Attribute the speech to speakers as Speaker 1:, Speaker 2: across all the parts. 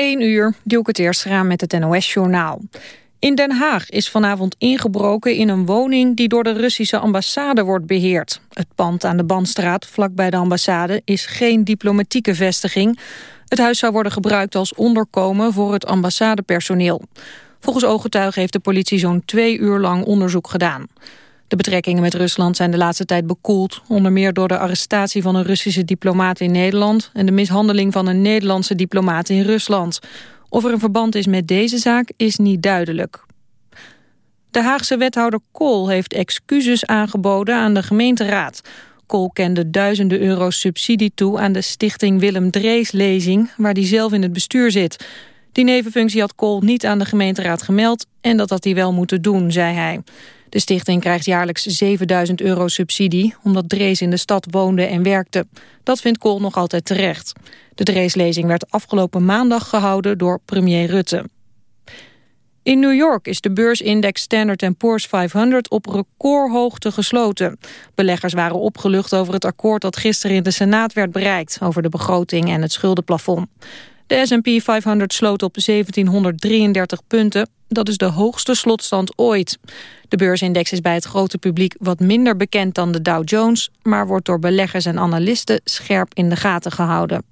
Speaker 1: 1 uur, duw ik het eerst raam met het NOS-journaal. In Den Haag is vanavond ingebroken in een woning die door de Russische ambassade wordt beheerd. Het pand aan de Bandstraat, vlakbij de ambassade, is geen diplomatieke vestiging. Het huis zou worden gebruikt als onderkomen voor het ambassadepersoneel. Volgens ooggetuigen heeft de politie zo'n twee uur lang onderzoek gedaan. De betrekkingen met Rusland zijn de laatste tijd bekoeld... onder meer door de arrestatie van een Russische diplomaat in Nederland... en de mishandeling van een Nederlandse diplomaat in Rusland. Of er een verband is met deze zaak is niet duidelijk. De Haagse wethouder Kool heeft excuses aangeboden aan de gemeenteraad. Kool kende duizenden euro's subsidie toe aan de stichting Willem Drees lezing... waar hij zelf in het bestuur zit... Die nevenfunctie had Kool niet aan de gemeenteraad gemeld en dat had hij wel moeten doen, zei hij. De stichting krijgt jaarlijks 7000 euro subsidie... omdat Drees in de stad woonde en werkte. Dat vindt Kool nog altijd terecht. De Dreeslezing werd afgelopen maandag gehouden door premier Rutte. In New York is de beursindex Standard Poor's 500 op recordhoogte gesloten. Beleggers waren opgelucht over het akkoord dat gisteren in de Senaat werd bereikt... over de begroting en het schuldenplafond. De S&P 500 sloot op 1733 punten. Dat is de hoogste slotstand ooit. De beursindex is bij het grote publiek wat minder bekend dan de Dow Jones... maar wordt door beleggers en analisten scherp in de gaten gehouden.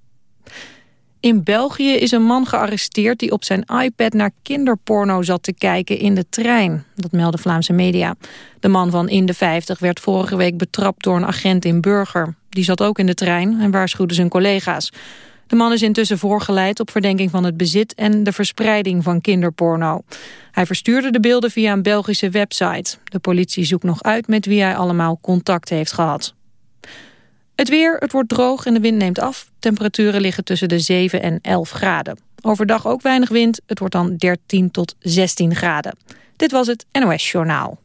Speaker 1: In België is een man gearresteerd die op zijn iPad naar kinderporno zat te kijken in de trein. Dat melden Vlaamse media. De man van in de 50 werd vorige week betrapt door een agent in Burger. Die zat ook in de trein en waarschuwde zijn collega's. De man is intussen voorgeleid op verdenking van het bezit en de verspreiding van kinderporno. Hij verstuurde de beelden via een Belgische website. De politie zoekt nog uit met wie hij allemaal contact heeft gehad. Het weer, het wordt droog en de wind neemt af. Temperaturen liggen tussen de 7 en 11 graden. Overdag ook weinig wind, het wordt dan 13 tot 16 graden. Dit was het NOS Journaal.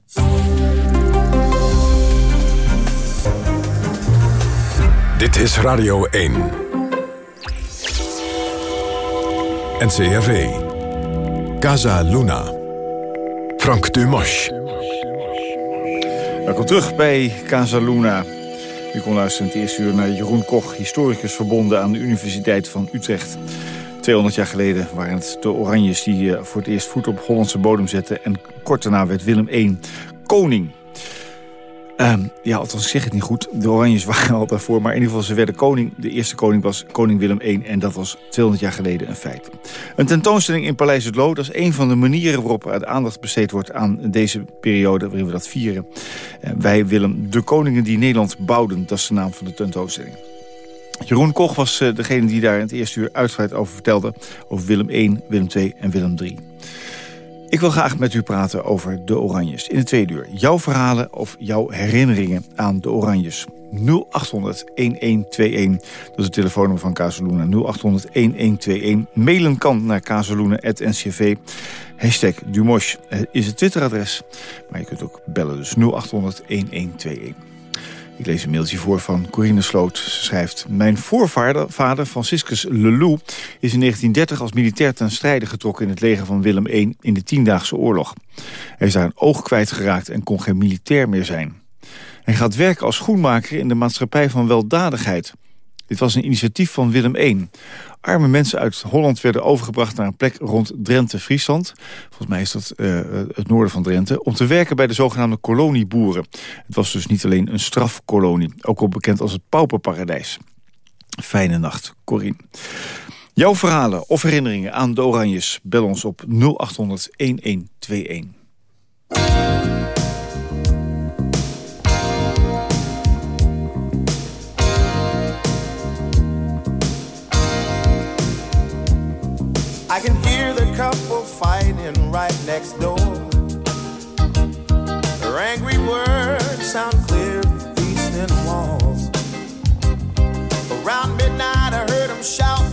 Speaker 2: Dit is Radio 1. NCRV. Casa Luna. Frank Dumas.
Speaker 3: Welkom terug bij Casa Luna. U kon luisteren het eerste uur naar Jeroen Koch... historicus verbonden aan de Universiteit van Utrecht. 200 jaar geleden waren het de Oranjes die eh, voor het eerst voet op Hollandse bodem zetten... en kort daarna werd Willem I koning. Um, ja, althans, ik zeg het niet goed. De Oranjes waren al daarvoor, maar in ieder geval ze werden koning. De eerste koning was koning Willem I en dat was 200 jaar geleden een feit. Een tentoonstelling in Paleis het Loo, dat is een van de manieren waarop de aandacht besteed wordt aan deze periode waarin we dat vieren. Uh, wij Willem, de koningen die Nederland bouwden, dat is de naam van de tentoonstelling. Jeroen Koch was uh, degene die daar in het eerste uur uitgebreid over vertelde. Over Willem I, Willem II en Willem III. Ik wil graag met u praten over de Oranjes. In het tweede uur jouw verhalen of jouw herinneringen aan de Oranjes. 0800 1121. Dat is het telefoonnummer van Kazeluna. 0800 1121. Mailen kan naar kazeluna.ncv. Hashtag Dumosh is het Twitteradres. Maar je kunt ook bellen, dus 0800 1121. Ik lees een mailtje voor van Corine Sloot. Ze schrijft... Mijn voorvader, vader Franciscus Lelou, is in 1930 als militair ten strijde getrokken... in het leger van Willem I in de Tiendaagse Oorlog. Hij is daar een oog kwijtgeraakt en kon geen militair meer zijn. Hij gaat werken als schoenmaker in de maatschappij van weldadigheid. Dit was een initiatief van Willem I. Arme mensen uit Holland werden overgebracht naar een plek rond Drenthe-Friesland. Volgens mij is dat uh, het noorden van Drenthe. Om te werken bij de zogenaamde kolonieboeren. Het was dus niet alleen een strafkolonie. Ook wel bekend als het pauperparadijs. Fijne nacht, Corine. Jouw verhalen of herinneringen aan de Oranjes. Bel ons op 0800 1121.
Speaker 4: I can hear the couple fighting right next door. Their angry words sound clear through these thin walls. Around midnight, I heard them shout,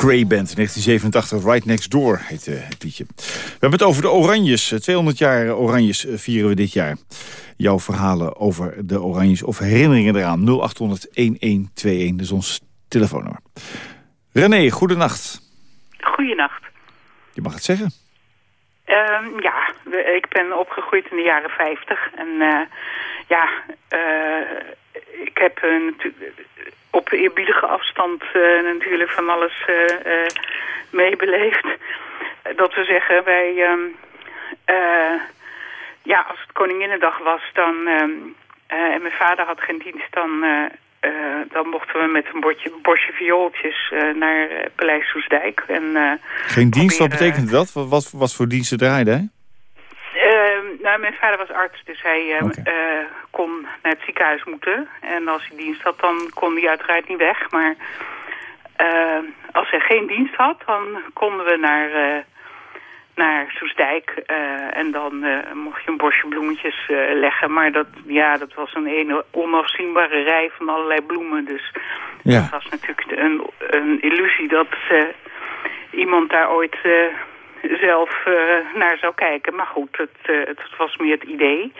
Speaker 3: Cray Band, 1987, Right Next Door heet eh, het liedje. We hebben het over de Oranjes. Eh, 200 jaar Oranjes eh, vieren we dit jaar. Jouw verhalen over de Oranjes of herinneringen eraan. 0800-1121, dat is ons telefoonnummer. René, goedenacht.
Speaker 5: Goeienacht.
Speaker 3: Je mag het zeggen.
Speaker 5: Ehm, ja, ik ben opgegroeid in de jaren 50. En eh, ja, eh, ik heb eh, natu- op eerbiedige afstand eh, natuurlijk van alles eh, eh, meebeleefd. Dat we zeggen, wij... ehm, eh, ja, als het Koninginnedag was, dan... ehm, eh, en mijn vader had geen dienst, dan... dan mochten we met een bordje, bosje viooltjes naar eh, Paleis Soesdijk. En,
Speaker 3: Geen dienst, wat betekent dat? Wat, wat, wat voor diensten draaide hij?
Speaker 5: Ehm, nou, mijn vader was arts, dus hij ehm, eh, kon naar het ziekenhuis moeten. En als hij dienst had, dan kon hij uiteraard niet weg. Maar ehm, als hij geen dienst had, dan konden we naar, eh, naar Soesdijk. eh, en dan mocht je een bosje bloemetjes leggen. Maar dat, ja, dat was een ene onafzienbare rij van allerlei bloemen. Dus
Speaker 3: Ja.
Speaker 5: het was natuurlijk een, een illusie dat iemand daar ooit zelf eh, naar zou kijken. Maar goed, het, eh, het was meer het idee.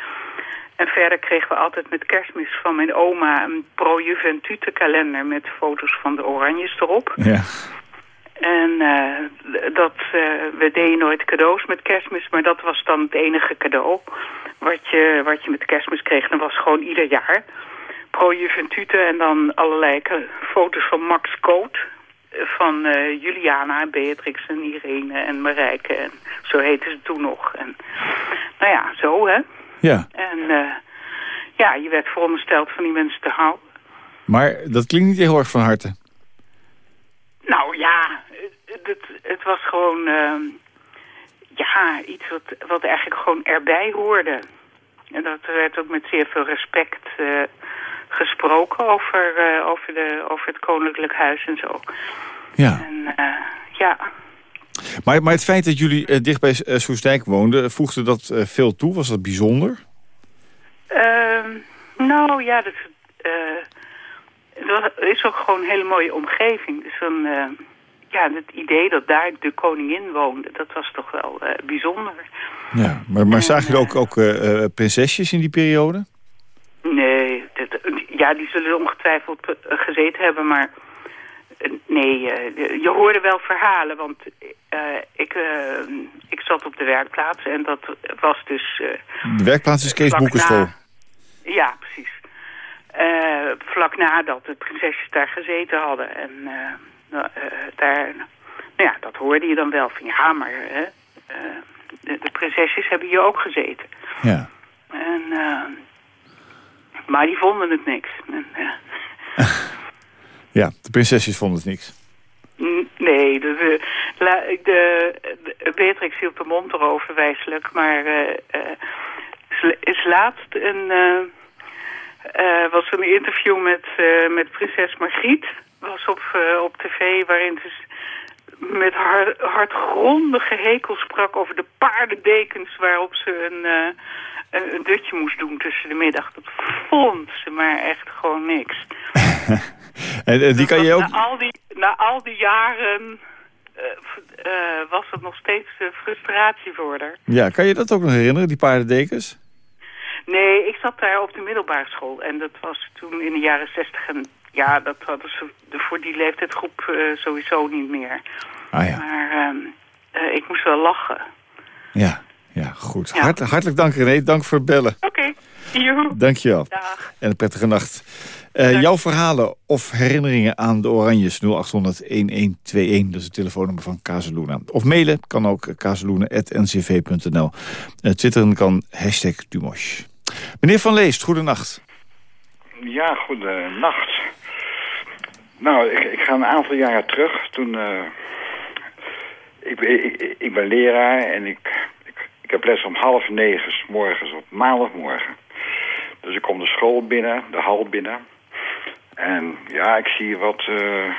Speaker 5: En verder kregen we altijd met kerstmis van mijn oma een Pro Juventute kalender met foto's van de Oranjes erop.
Speaker 3: Ja.
Speaker 5: En eh, dat, we deden nooit cadeaus met kerstmis, maar dat was dan het enige cadeau wat je, wat je met kerstmis kreeg. Dat was gewoon ieder jaar. Pro Juventute en dan allerlei foto's van Max Koot. Van eh, Juliana, Beatrix en Irene en Marijke. En zo heten ze toen nog. En, nou ja, zo hè.
Speaker 3: Ja,
Speaker 5: En eh, ja, je werd verondersteld van die mensen te houden.
Speaker 3: maar dat klinkt niet heel erg van harte.
Speaker 5: Nou ja, het, het, het was gewoon ehm, ja, iets wat, wat eigenlijk gewoon erbij hoorde. En dat werd ook met zeer veel respect eh, gesproken over, eh, over, de, over het koninklijk huis en zo.
Speaker 3: Ja.
Speaker 5: En eh, ja,
Speaker 3: Maar, maar het feit dat jullie eh, dicht bij Soestdijk woonden... voegde dat veel toe? Was dat bijzonder?
Speaker 5: Ehm, nou ja, dat, dat is ook gewoon een hele mooie omgeving. Dus dan, ja, het idee dat daar de koningin woonde, dat was toch wel bijzonder.
Speaker 3: Ja, maar, maar zagen jullie ook, ook prinsesjes in die periode?
Speaker 5: Nee, ja, die zullen ongetwijfeld eh, gezeten hebben, maar eh, nee, eh, je hoorde wel verhalen, want ik, eh, ik zat op de werkplaats en dat was dus... eh,
Speaker 3: De werkplaats is Kees Boekenschool.
Speaker 5: na- Ja, precies. Vlak nadat de prinsesjes daar gezeten hadden. En nou, daar, nou ja, dat hoorde je dan wel van ja, maar hè, de, de prinsesjes hebben hier ook gezeten.
Speaker 3: Ja.
Speaker 5: En, maar die vonden het niks.
Speaker 3: Ja, de prinsesjes vonden het niks.
Speaker 5: Nee, de, de, de, Beatrix hield de mond erover wijselijk, maar eh, eh, is, laatst een, eh, eh, was een interview met, met prinses Margriet, was op, op tv, waarin ze met haar hardgrondige hekel sprak over de paardendekens waarop ze een, eh, een, een dutje moest doen tussen de middag. Dat vond ze maar echt gewoon niks.
Speaker 3: En, en die kan je ook...
Speaker 5: Na al die, na al die jaren eh, eh, was het nog steeds frustratie voor haar.
Speaker 3: Ja, kan je dat ook nog herinneren, die paardendekens?
Speaker 5: Nee, ik zat daar op de middelbare school. En dat was toen in de jaren zestig. En ja, dat hadden ze voor die leeftijdsgroep eh, sowieso niet meer.
Speaker 3: Ah ja,
Speaker 5: Maar ehm, eh, ik moest wel lachen.
Speaker 3: ja, ja goed.
Speaker 5: Ja.
Speaker 3: Hart, hartelijk dank René, dank voor het bellen.
Speaker 5: Oké, joe.
Speaker 3: Dankjewel.
Speaker 5: Dag.
Speaker 3: En een prettige nacht. Eh, jouw verhalen of herinneringen aan de Oranjes 0800-1121. Dat is het telefoonnummer van Kazeluna. Of mailen kan ook kazeluna.ncv.nl. Uh, twitteren kan hashtag Dumosh. Meneer Van Leest, goedenacht.
Speaker 6: Ja, goedenacht. Nou, ik, ik ga een aantal jaren terug. Toen, eh, ik, ik, ik ben leraar en ik, ik, ik heb les om half negen 's morgens op maandagmorgen. Dus ik kom de school binnen, de hal binnen. En ja, ik zie wat eh,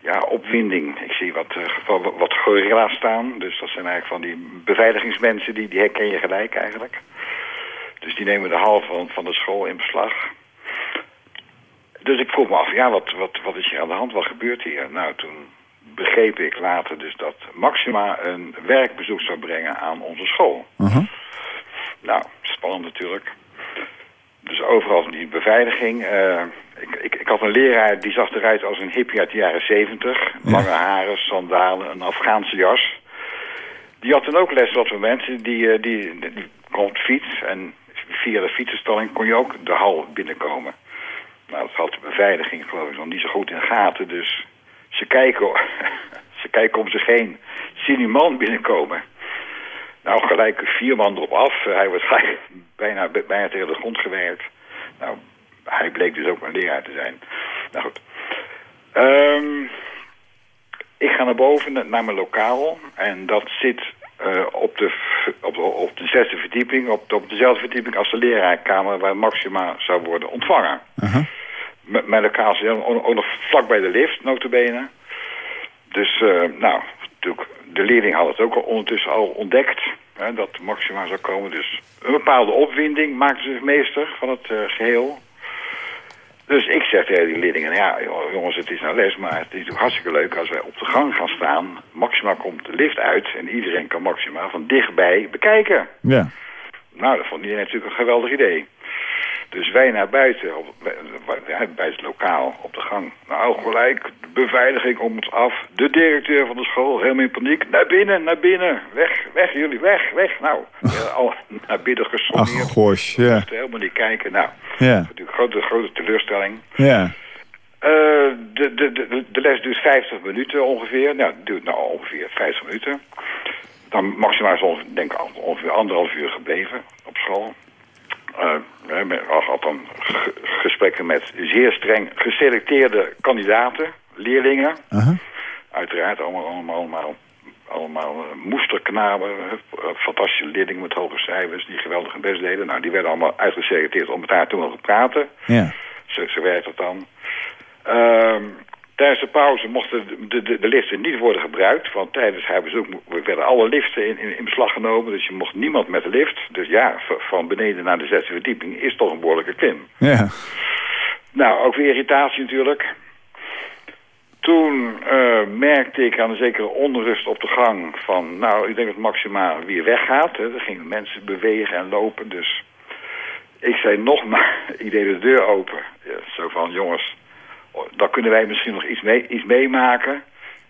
Speaker 6: ja, opwinding. Ik zie wat, eh, wat, wat gorilla's staan. Dus dat zijn eigenlijk van die beveiligingsmensen, die, die herken je gelijk eigenlijk. Dus die nemen de hal van, van de school in beslag. Dus ik vroeg me af, ja, wat, wat, wat is hier aan de hand? Wat gebeurt hier? Nou, toen begreep ik later dus dat Maxima een werkbezoek zou brengen aan onze school.
Speaker 3: Uh-huh.
Speaker 6: Nou, spannend natuurlijk. Dus overal die beveiliging. eh, ik, ik, ik had een leraar die zag eruit als een hippie uit de jaren zeventig. Lange haren, sandalen, een Afghaanse jas. Die had dan ook les op het moment. Die, eh, die, die, die op de fiets en via de fietsenstalling kon je ook de hal binnenkomen. Nou, dat had de beveiliging geloof ik nog niet zo goed in de gaten. Dus ze kijken, ze kijken om zich heen. Zien die man binnenkomen. Nou, gelijk vier man erop af. Hij gelijk bijna, bijna tegen de grond gewerkt. Nou, hij bleek dus ook een leraar te zijn. Nou goed. Ehm, ik ga naar boven, naar mijn lokaal. En dat zit eh, op, de, op, de, op de zesde verdieping. Op, de- op dezelfde verdieping als de leraarkamer waar Maxima zou worden ontvangen.
Speaker 3: Uh-huh.
Speaker 6: M- mijn lokaal zit ook ook nog vlak bij de lift, notabene. Dus, eh, nou, natuurlijk, de leerling had het ook al ondertussen al ontdekt. Hè, dat Maxima zou komen. Dus een bepaalde opwinding maakte zich meester van het eh, geheel. Dus ik zeg tegen die leerlingen, ja jongens, het is nou les, maar het is natuurlijk hartstikke leuk als wij op de gang gaan staan. Maxima komt de lift uit en iedereen kan Maxima van dichtbij bekijken.
Speaker 3: Ja.
Speaker 6: Nou, dat vond iedereen natuurlijk een geweldig idee. Dus wij naar buiten, op, bij, het lokaal, op de gang. Nou, gelijk, de beveiliging om ons af. De directeur van de school, helemaal in paniek. Naar binnen, naar binnen. Weg, weg jullie, weg, weg. Nou, al naar binnen
Speaker 3: Ach,
Speaker 6: gesoneerd.
Speaker 3: gosh, ja.
Speaker 6: helemaal niet kijken. Nou,
Speaker 3: Ja.
Speaker 6: Natuurlijk grote, grote teleurstelling.
Speaker 3: Ja.
Speaker 6: Eh, de, de, de, de les duurt 50 minuten ongeveer. Nou, het duurt nou ongeveer 50 minuten. Dan maximaal is denk ik ongeveer anderhalf uur gebleven op school. We hebben had dan ge- gesprekken met zeer streng geselecteerde kandidaten, leerlingen. Uiteraard allemaal, allemaal, allemaal, allemaal eh, moesterknaben, eh, fantastische leerlingen met hoge cijfers die geweldig hun best deden. Nou, die werden allemaal uitgeselecteerd om met haar te mogen praten.
Speaker 3: Ja.
Speaker 6: Zo, zo werkt het dan. Ehm, tijdens de pauze mochten de, de, de, liften niet worden gebruikt. Want tijdens haar bezoek werden alle liften in, in, in beslag genomen. Dus je mocht niemand met de lift. Dus ja, van beneden naar de zesde verdieping is toch een behoorlijke klim.
Speaker 3: Ja.
Speaker 6: Nou, ook weer irritatie natuurlijk. Toen eh, merkte ik aan een zekere onrust op de gang van... nou, ik denk dat Maxima weer weggaat. Hè. Er gingen mensen bewegen en lopen, dus... Ik zei nog maar, ik deed de deur open. Ja, zo van, jongens, dan kunnen wij misschien nog iets, mee, iets meemaken.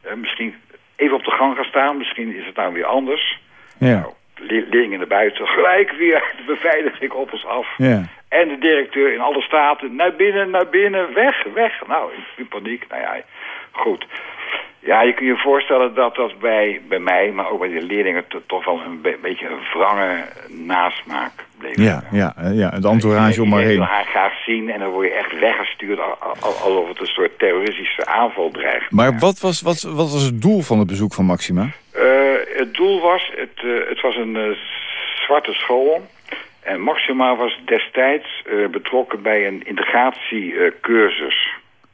Speaker 6: Eh, misschien even op de gang gaan staan, misschien is het nou weer anders.
Speaker 3: Ja.
Speaker 6: Nou, le- leerlingen naar buiten, gelijk weer de beveiliging op ons af.
Speaker 3: Ja.
Speaker 6: En de directeur in alle staten, naar binnen, naar binnen, weg, weg. Nou, in, in paniek, nou ja, goed. Ja, je kunt je voorstellen dat dat bij, bij mij, maar ook bij de leerlingen... to- toch wel een be- beetje een wrange nasmaak bleef.
Speaker 3: Ja, ja, eh, ja, het entourage om maar
Speaker 6: Je wil
Speaker 3: heen.
Speaker 6: haar graag zien en dan word je echt weggestuurd... al- al- alsof het een soort terroristische aanval dreigt.
Speaker 3: Maar wat was, wat, wat was het doel van het bezoek van Maxima?
Speaker 6: Eh, het doel was, het, eh, het was een zwarte school. En Maxima was destijds betrokken bij een integratiecursus.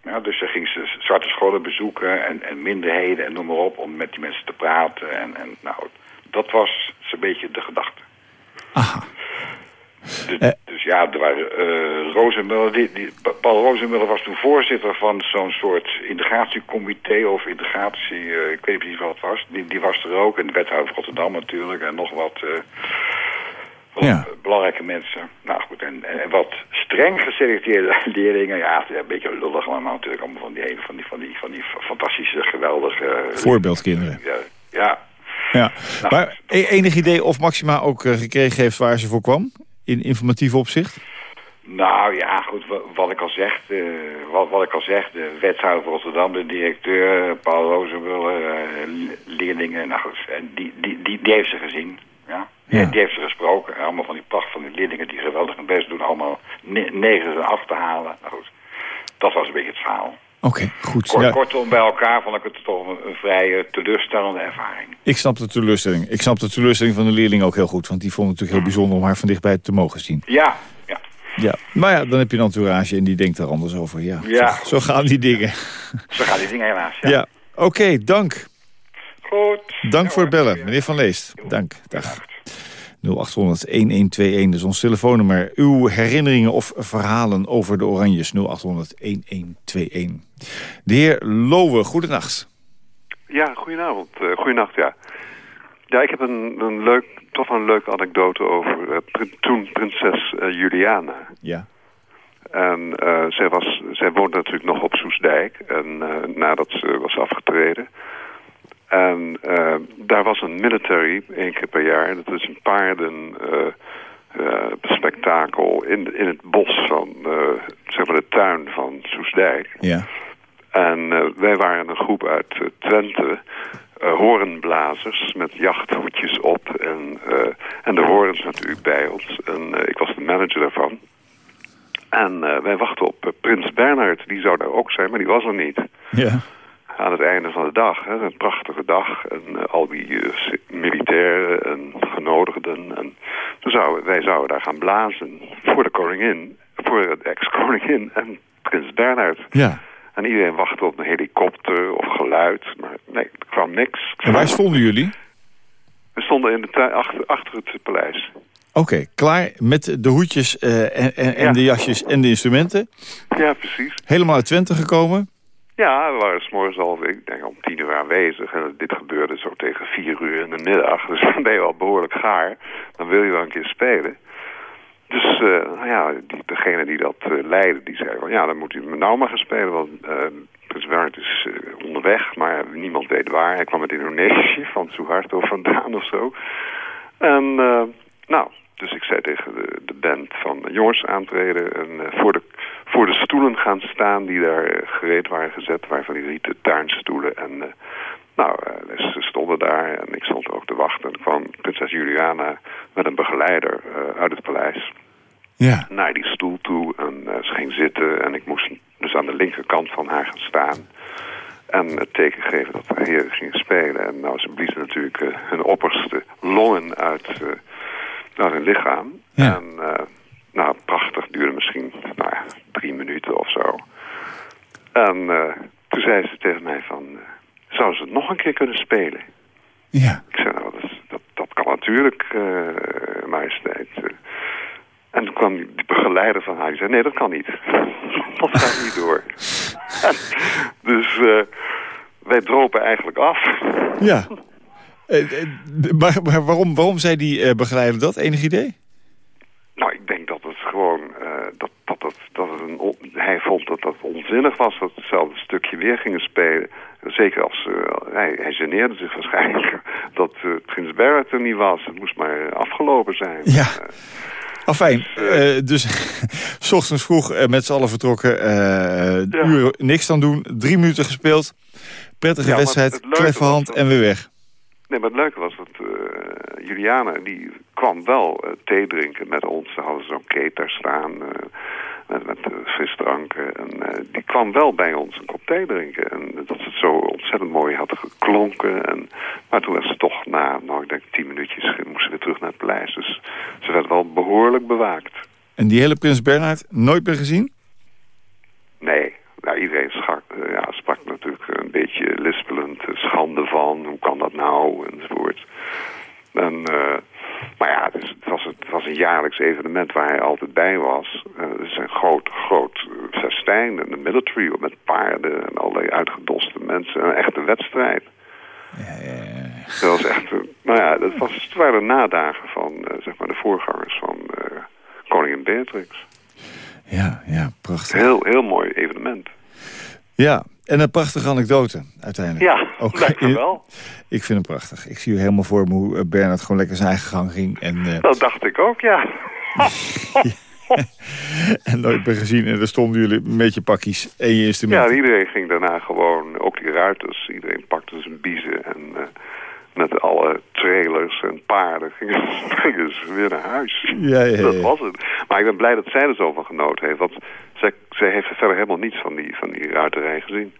Speaker 6: Ja, dus ze ging ze zwarte scholen bezoeken en, en minderheden en noem maar op... om met die mensen te praten. En, en nou, dat was zo'n beetje de gedachte.
Speaker 3: Aha.
Speaker 6: Dus,
Speaker 3: Eh.
Speaker 6: dus ja, er waren uh, Rozenmuller, die, die, Paul Rozenmuller was toen voorzitter van zo'n soort integratiecomité of integratie, uh, ik weet niet precies wat het was. Die, die was er ook en de wethouder van Rotterdam natuurlijk en nog wat, uh, wat
Speaker 3: Ja.
Speaker 6: belangrijke mensen. Nou goed, en, en wat streng geselecteerde leerlingen, ja, een beetje lullig allemaal natuurlijk, allemaal van die, hele- van die, van die, van die fantastische, geweldige...
Speaker 3: Voorbeeldkinderen.
Speaker 6: Ja, ja,
Speaker 3: Ja. Maar e- enig idee of Maxima ook eh, gekregen heeft waar ze voor kwam? In informatief opzicht?
Speaker 6: Nou ja, goed, wa- wat ik al zeg, eh, wat, wat ik al zeg, de wethouder van Rotterdam, de directeur, Paul Rozenmuller, eh, le- leerlingen, nou goed, die, die, die, die heeft ze gezien. Ja? Die heeft ze gesproken. Allemaal van die pracht van die leerlingen die geweldig hun best doen, allemaal ne negen en af te halen. Nou goed, dat was een beetje het verhaal.
Speaker 3: Oké, goed.
Speaker 6: Kort,
Speaker 3: Ja,
Speaker 6: Kortom, bij elkaar vond ik het toch een, een vrij eh, teleurstellende ervaring.
Speaker 3: ik snap de teleurstelling. Ik snap de teleurstelling van de leerling ook heel goed. Want die vond het natuurlijk heel bijzonder om haar van dichtbij te mogen zien.
Speaker 6: Ja, ja.
Speaker 3: Ja. Maar ja, dan heb je een entourage en die denkt daar anders over. Ja,
Speaker 6: Ja.
Speaker 3: Zo, zo gaan die dingen.
Speaker 6: Zo gaan die dingen helaas. Ja.
Speaker 3: Ja. Oké, dank.
Speaker 6: Goed.
Speaker 3: Dank
Speaker 6: Ja,
Speaker 3: voor het bellen. Meneer Van Leest. Dank. Dag.
Speaker 6: Bedankt.
Speaker 3: 0800-1121, dus ons telefoonnummer. Uw herinneringen of verhalen over de Oranjes. 0800-1121. De heer Lowe, goedenacht.
Speaker 7: Ja, goedenavond. Uh, goedenacht, ja. Ja, ik heb een, een leuk, toch een leuke anekdote over uh, prin- toen prinses uh, Juliana.
Speaker 3: Ja.
Speaker 7: En zij, was, zij woonde natuurlijk nog op Soesdijk, en, nadat ze was afgetreden. En uh, daar was een military, één keer per jaar. Dat is een paarden... Uh, uh, spektakel in, in het bos van, zeg maar de tuin van Soesdijk.
Speaker 3: Ja.
Speaker 7: En wij waren een groep uit Twente, horenblazers met jachthoedjes op en, en de horens natuurlijk bij ons. En ik was de manager daarvan. En wij wachten op Prins Bernhard, die zou daar ook zijn, maar die was er niet.
Speaker 3: Ja.
Speaker 7: Aan het einde van de dag, hè, een prachtige dag. En uh, al die uh, militairen en genodigden. En toen zouden, wij zouden daar gaan blazen voor de koningin, voor de ex-koningin en Prins Bernhard.
Speaker 3: Ja.
Speaker 7: En iedereen wachtte op een helikopter of geluid. Maar nee, er kwam niks.
Speaker 3: En waar stonden jullie?
Speaker 7: We stonden in de tuin achter, achter het paleis.
Speaker 3: Oké, okay, klaar met de hoedjes uh, en, en, en de jasjes en de instrumenten.
Speaker 7: Ja, precies.
Speaker 3: Helemaal uit Twente gekomen.
Speaker 7: Ja, we waren s'morgens al, ik denk om tien uur aanwezig. En dit gebeurde zo tegen vier uur in de middag. Dus dan ben je al behoorlijk gaar. Dan wil je wel een keer spelen. Dus uh, nou ja, die, degene die dat uh, leidde, die zei van ja, dan moet u nou maar gaan spelen. Want uh, Prins Bernhard is onderweg, maar niemand weet waar. Hij kwam uit Indonesië, van Suharto vandaan of zo. En nou, dus ik zei tegen de, de band van jongens aantreden en eh, voor, de, voor de stoelen gaan staan die daar eh, gereed waren gezet. Waren van die rieten tuinstoelen. En eh, nou, eh, ze stonden daar en ik stond er ook te wachten. En kwam prinses Juliana met een begeleider eh, uit het paleis
Speaker 3: Ja.
Speaker 7: naar die stoel toe. En eh, ze ging zitten en ik moest dus aan de linkerkant van haar gaan staan. En het teken geven dat de heren gingen spelen. En nou, ze bliezen natuurlijk eh, hun opperste longen uit, uit hun lichaam.
Speaker 3: Ja.
Speaker 7: En eh, nou, prachtig, duurde misschien nou, drie minuten of zo. En eh, toen zei ze tegen mij van, zou ze het nog een keer kunnen spelen?
Speaker 3: Ja.
Speaker 7: Ik zei, nou, dat, dat, dat kan natuurlijk, majesteit. En toen kwam die begeleider van haar, die zei, nee, dat kan niet. dat gaat niet door. dus wij dropen eigenlijk af.
Speaker 3: Ja. Eh, eh, maar, maar waarom, waarom zei die eh, begeleider dat? Enig idee?
Speaker 7: Nou, ik denk dat het gewoon, dat, dat, dat, dat het een hij vond dat dat onzinnig was dat ze hetzelfde stukje weer gingen spelen. Zeker als, hij, hij geneerde zich waarschijnlijk dat Prins Barrett er niet was. Het moest maar afgelopen zijn.
Speaker 3: Ja. Afijn, eh, dus s ochtends vroeg met z'n allen vertrokken.
Speaker 7: Ja.
Speaker 3: uren niks dan doen. Drie minuten gespeeld. Prettige
Speaker 7: Ja,
Speaker 3: wedstrijd. Kleffe hand en weer weg.
Speaker 7: Nee, maar het leuke was dat eh, Juliana, die kwam wel eh, thee drinken met ons. Ze hadden zo'n kate daar staan eh, met, met frisdranken. En die kwam wel bij ons een kop thee drinken. En dat ze het zo ontzettend mooi had geklonken. En, maar toen was ze toch na, nou ik denk tien minuutjes, moest ze weer terug naar het paleis. Dus ze werd wel behoorlijk bewaakt.
Speaker 3: En die hele Prins Bernhard nooit meer gezien?
Speaker 7: Nee, nou, iedereen schak, eh, ja, sprak natuurlijk een beetje lispelend eh, schande van. Hoe kan dat nou? Enzovoort. En, eh, maar ja, het, is- het, was, het was een jaarlijks evenement waar hij altijd bij was. Het is een groot, groot festijn. En de military met paarden en allerlei uitgedoste mensen. Een echte wedstrijd. Dat was echt, nou ja, dat was, het waren de nadagen van zeg maar de voorgangers van koningin Beatrix.
Speaker 3: Ja, ja, prachtig.
Speaker 7: Heel, heel mooi evenement.
Speaker 3: Ja, en een prachtige anekdote uiteindelijk.
Speaker 7: Ja,
Speaker 3: Ook in-
Speaker 7: wel.
Speaker 3: Ik vind hem prachtig. Ik zie u helemaal voor me hoe eh, Bernhard gewoon lekker zijn eigen gang ging. En, eh,
Speaker 7: Dat dacht ik ook, ja.
Speaker 3: en nooit meer gezien. En daar stonden jullie met je pakjes en je
Speaker 7: Ja,
Speaker 3: instrumenten.
Speaker 7: en iedereen ging daarna gewoon, ook die ruiters, iedereen pakte zijn biezen en eh, met alle trailers en paarden gingen, ze weer naar huis.
Speaker 3: Ja, ja, ja.
Speaker 7: Dat was het. Maar ik ben blij dat zij er zo van genoten heeft, want zij, zij heeft verder helemaal niets van die, van die ruiterij gezien.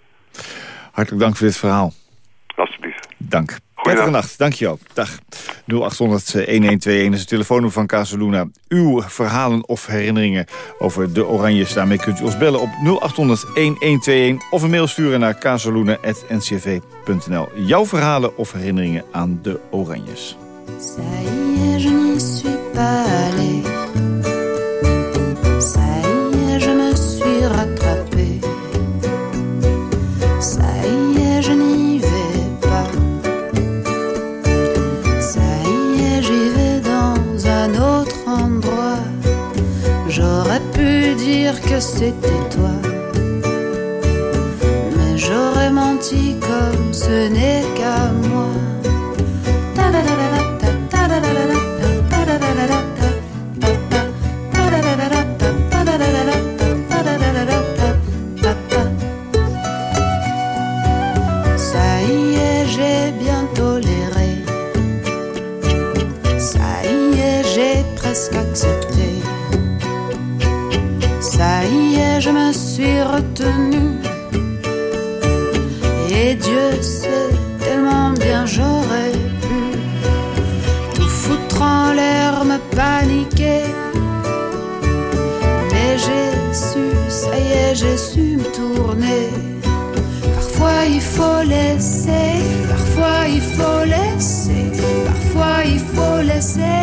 Speaker 3: Hartelijk dank voor dit verhaal.
Speaker 7: Alsjeblieft.
Speaker 3: Dank. Prettige nacht, dankjewel. Dag. 0800-1121 is het telefoonnummer van Casaluna. Uw verhalen of herinneringen over de Oranjes. Daarmee kunt u ons bellen op 0800-1121... of een mail sturen naar casaluna.ncv.nl. Jouw verhalen of herinneringen aan de Oranjes.
Speaker 8: Ça y est, je c'était toi. Mais j'aurais menti comme ce n'est qu'à moi. Ça y est, j'ai bien toléré. Ça y est, j'ai presque accepté. Je me suis retenue. Et Dieu sait tellement bien j'aurais pu tout foutre en l'air, me paniquer. Mais j'ai su, ça y est, j'ai su me tourner. Parfois il faut laisser, parfois il faut laisser, parfois il faut laisser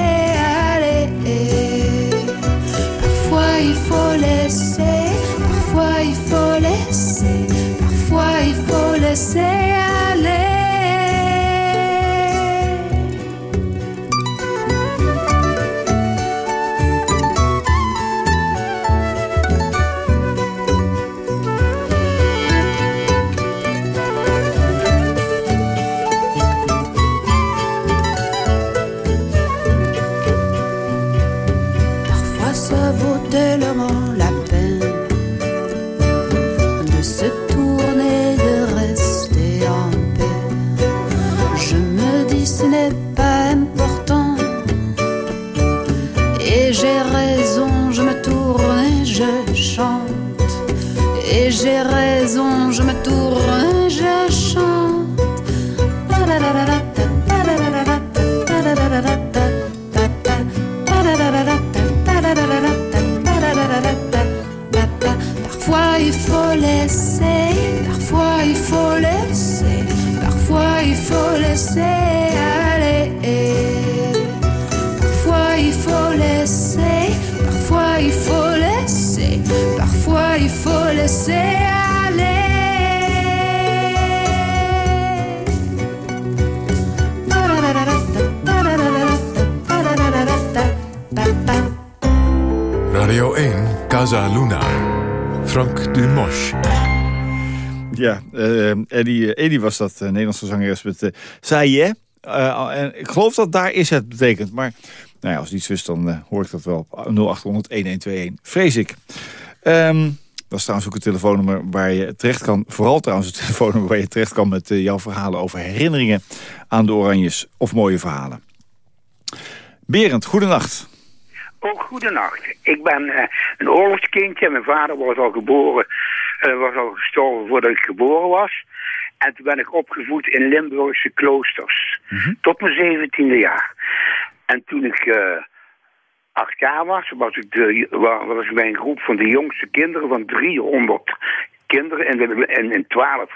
Speaker 3: Was dat, eh, Nederlandse zangeres met uh, ik geloof dat daar is het betekent. Maar nou ja, als het iets dan hoor ik dat wel op 0800-1121. Vrees ik. Ehm, dat is trouwens ook een telefoonnummer waar je terecht kan. Vooral trouwens het telefoonnummer waar je terecht kan met jouw verhalen over herinneringen aan de Oranjes. Of mooie verhalen. Berend, goedenacht.
Speaker 9: Ook goedenacht. Ik ben een oorlogskindje. Mijn vader was al geboren, was al gestorven voordat ik geboren was. En toen ben ik opgevoed in Limburgse kloosters. Tot mijn zeventiende jaar. En toen ik eh, acht jaar was, was ik, de, wa- was ik bij een groep van de jongste kinderen van 300 kinderen in, de, in, in 12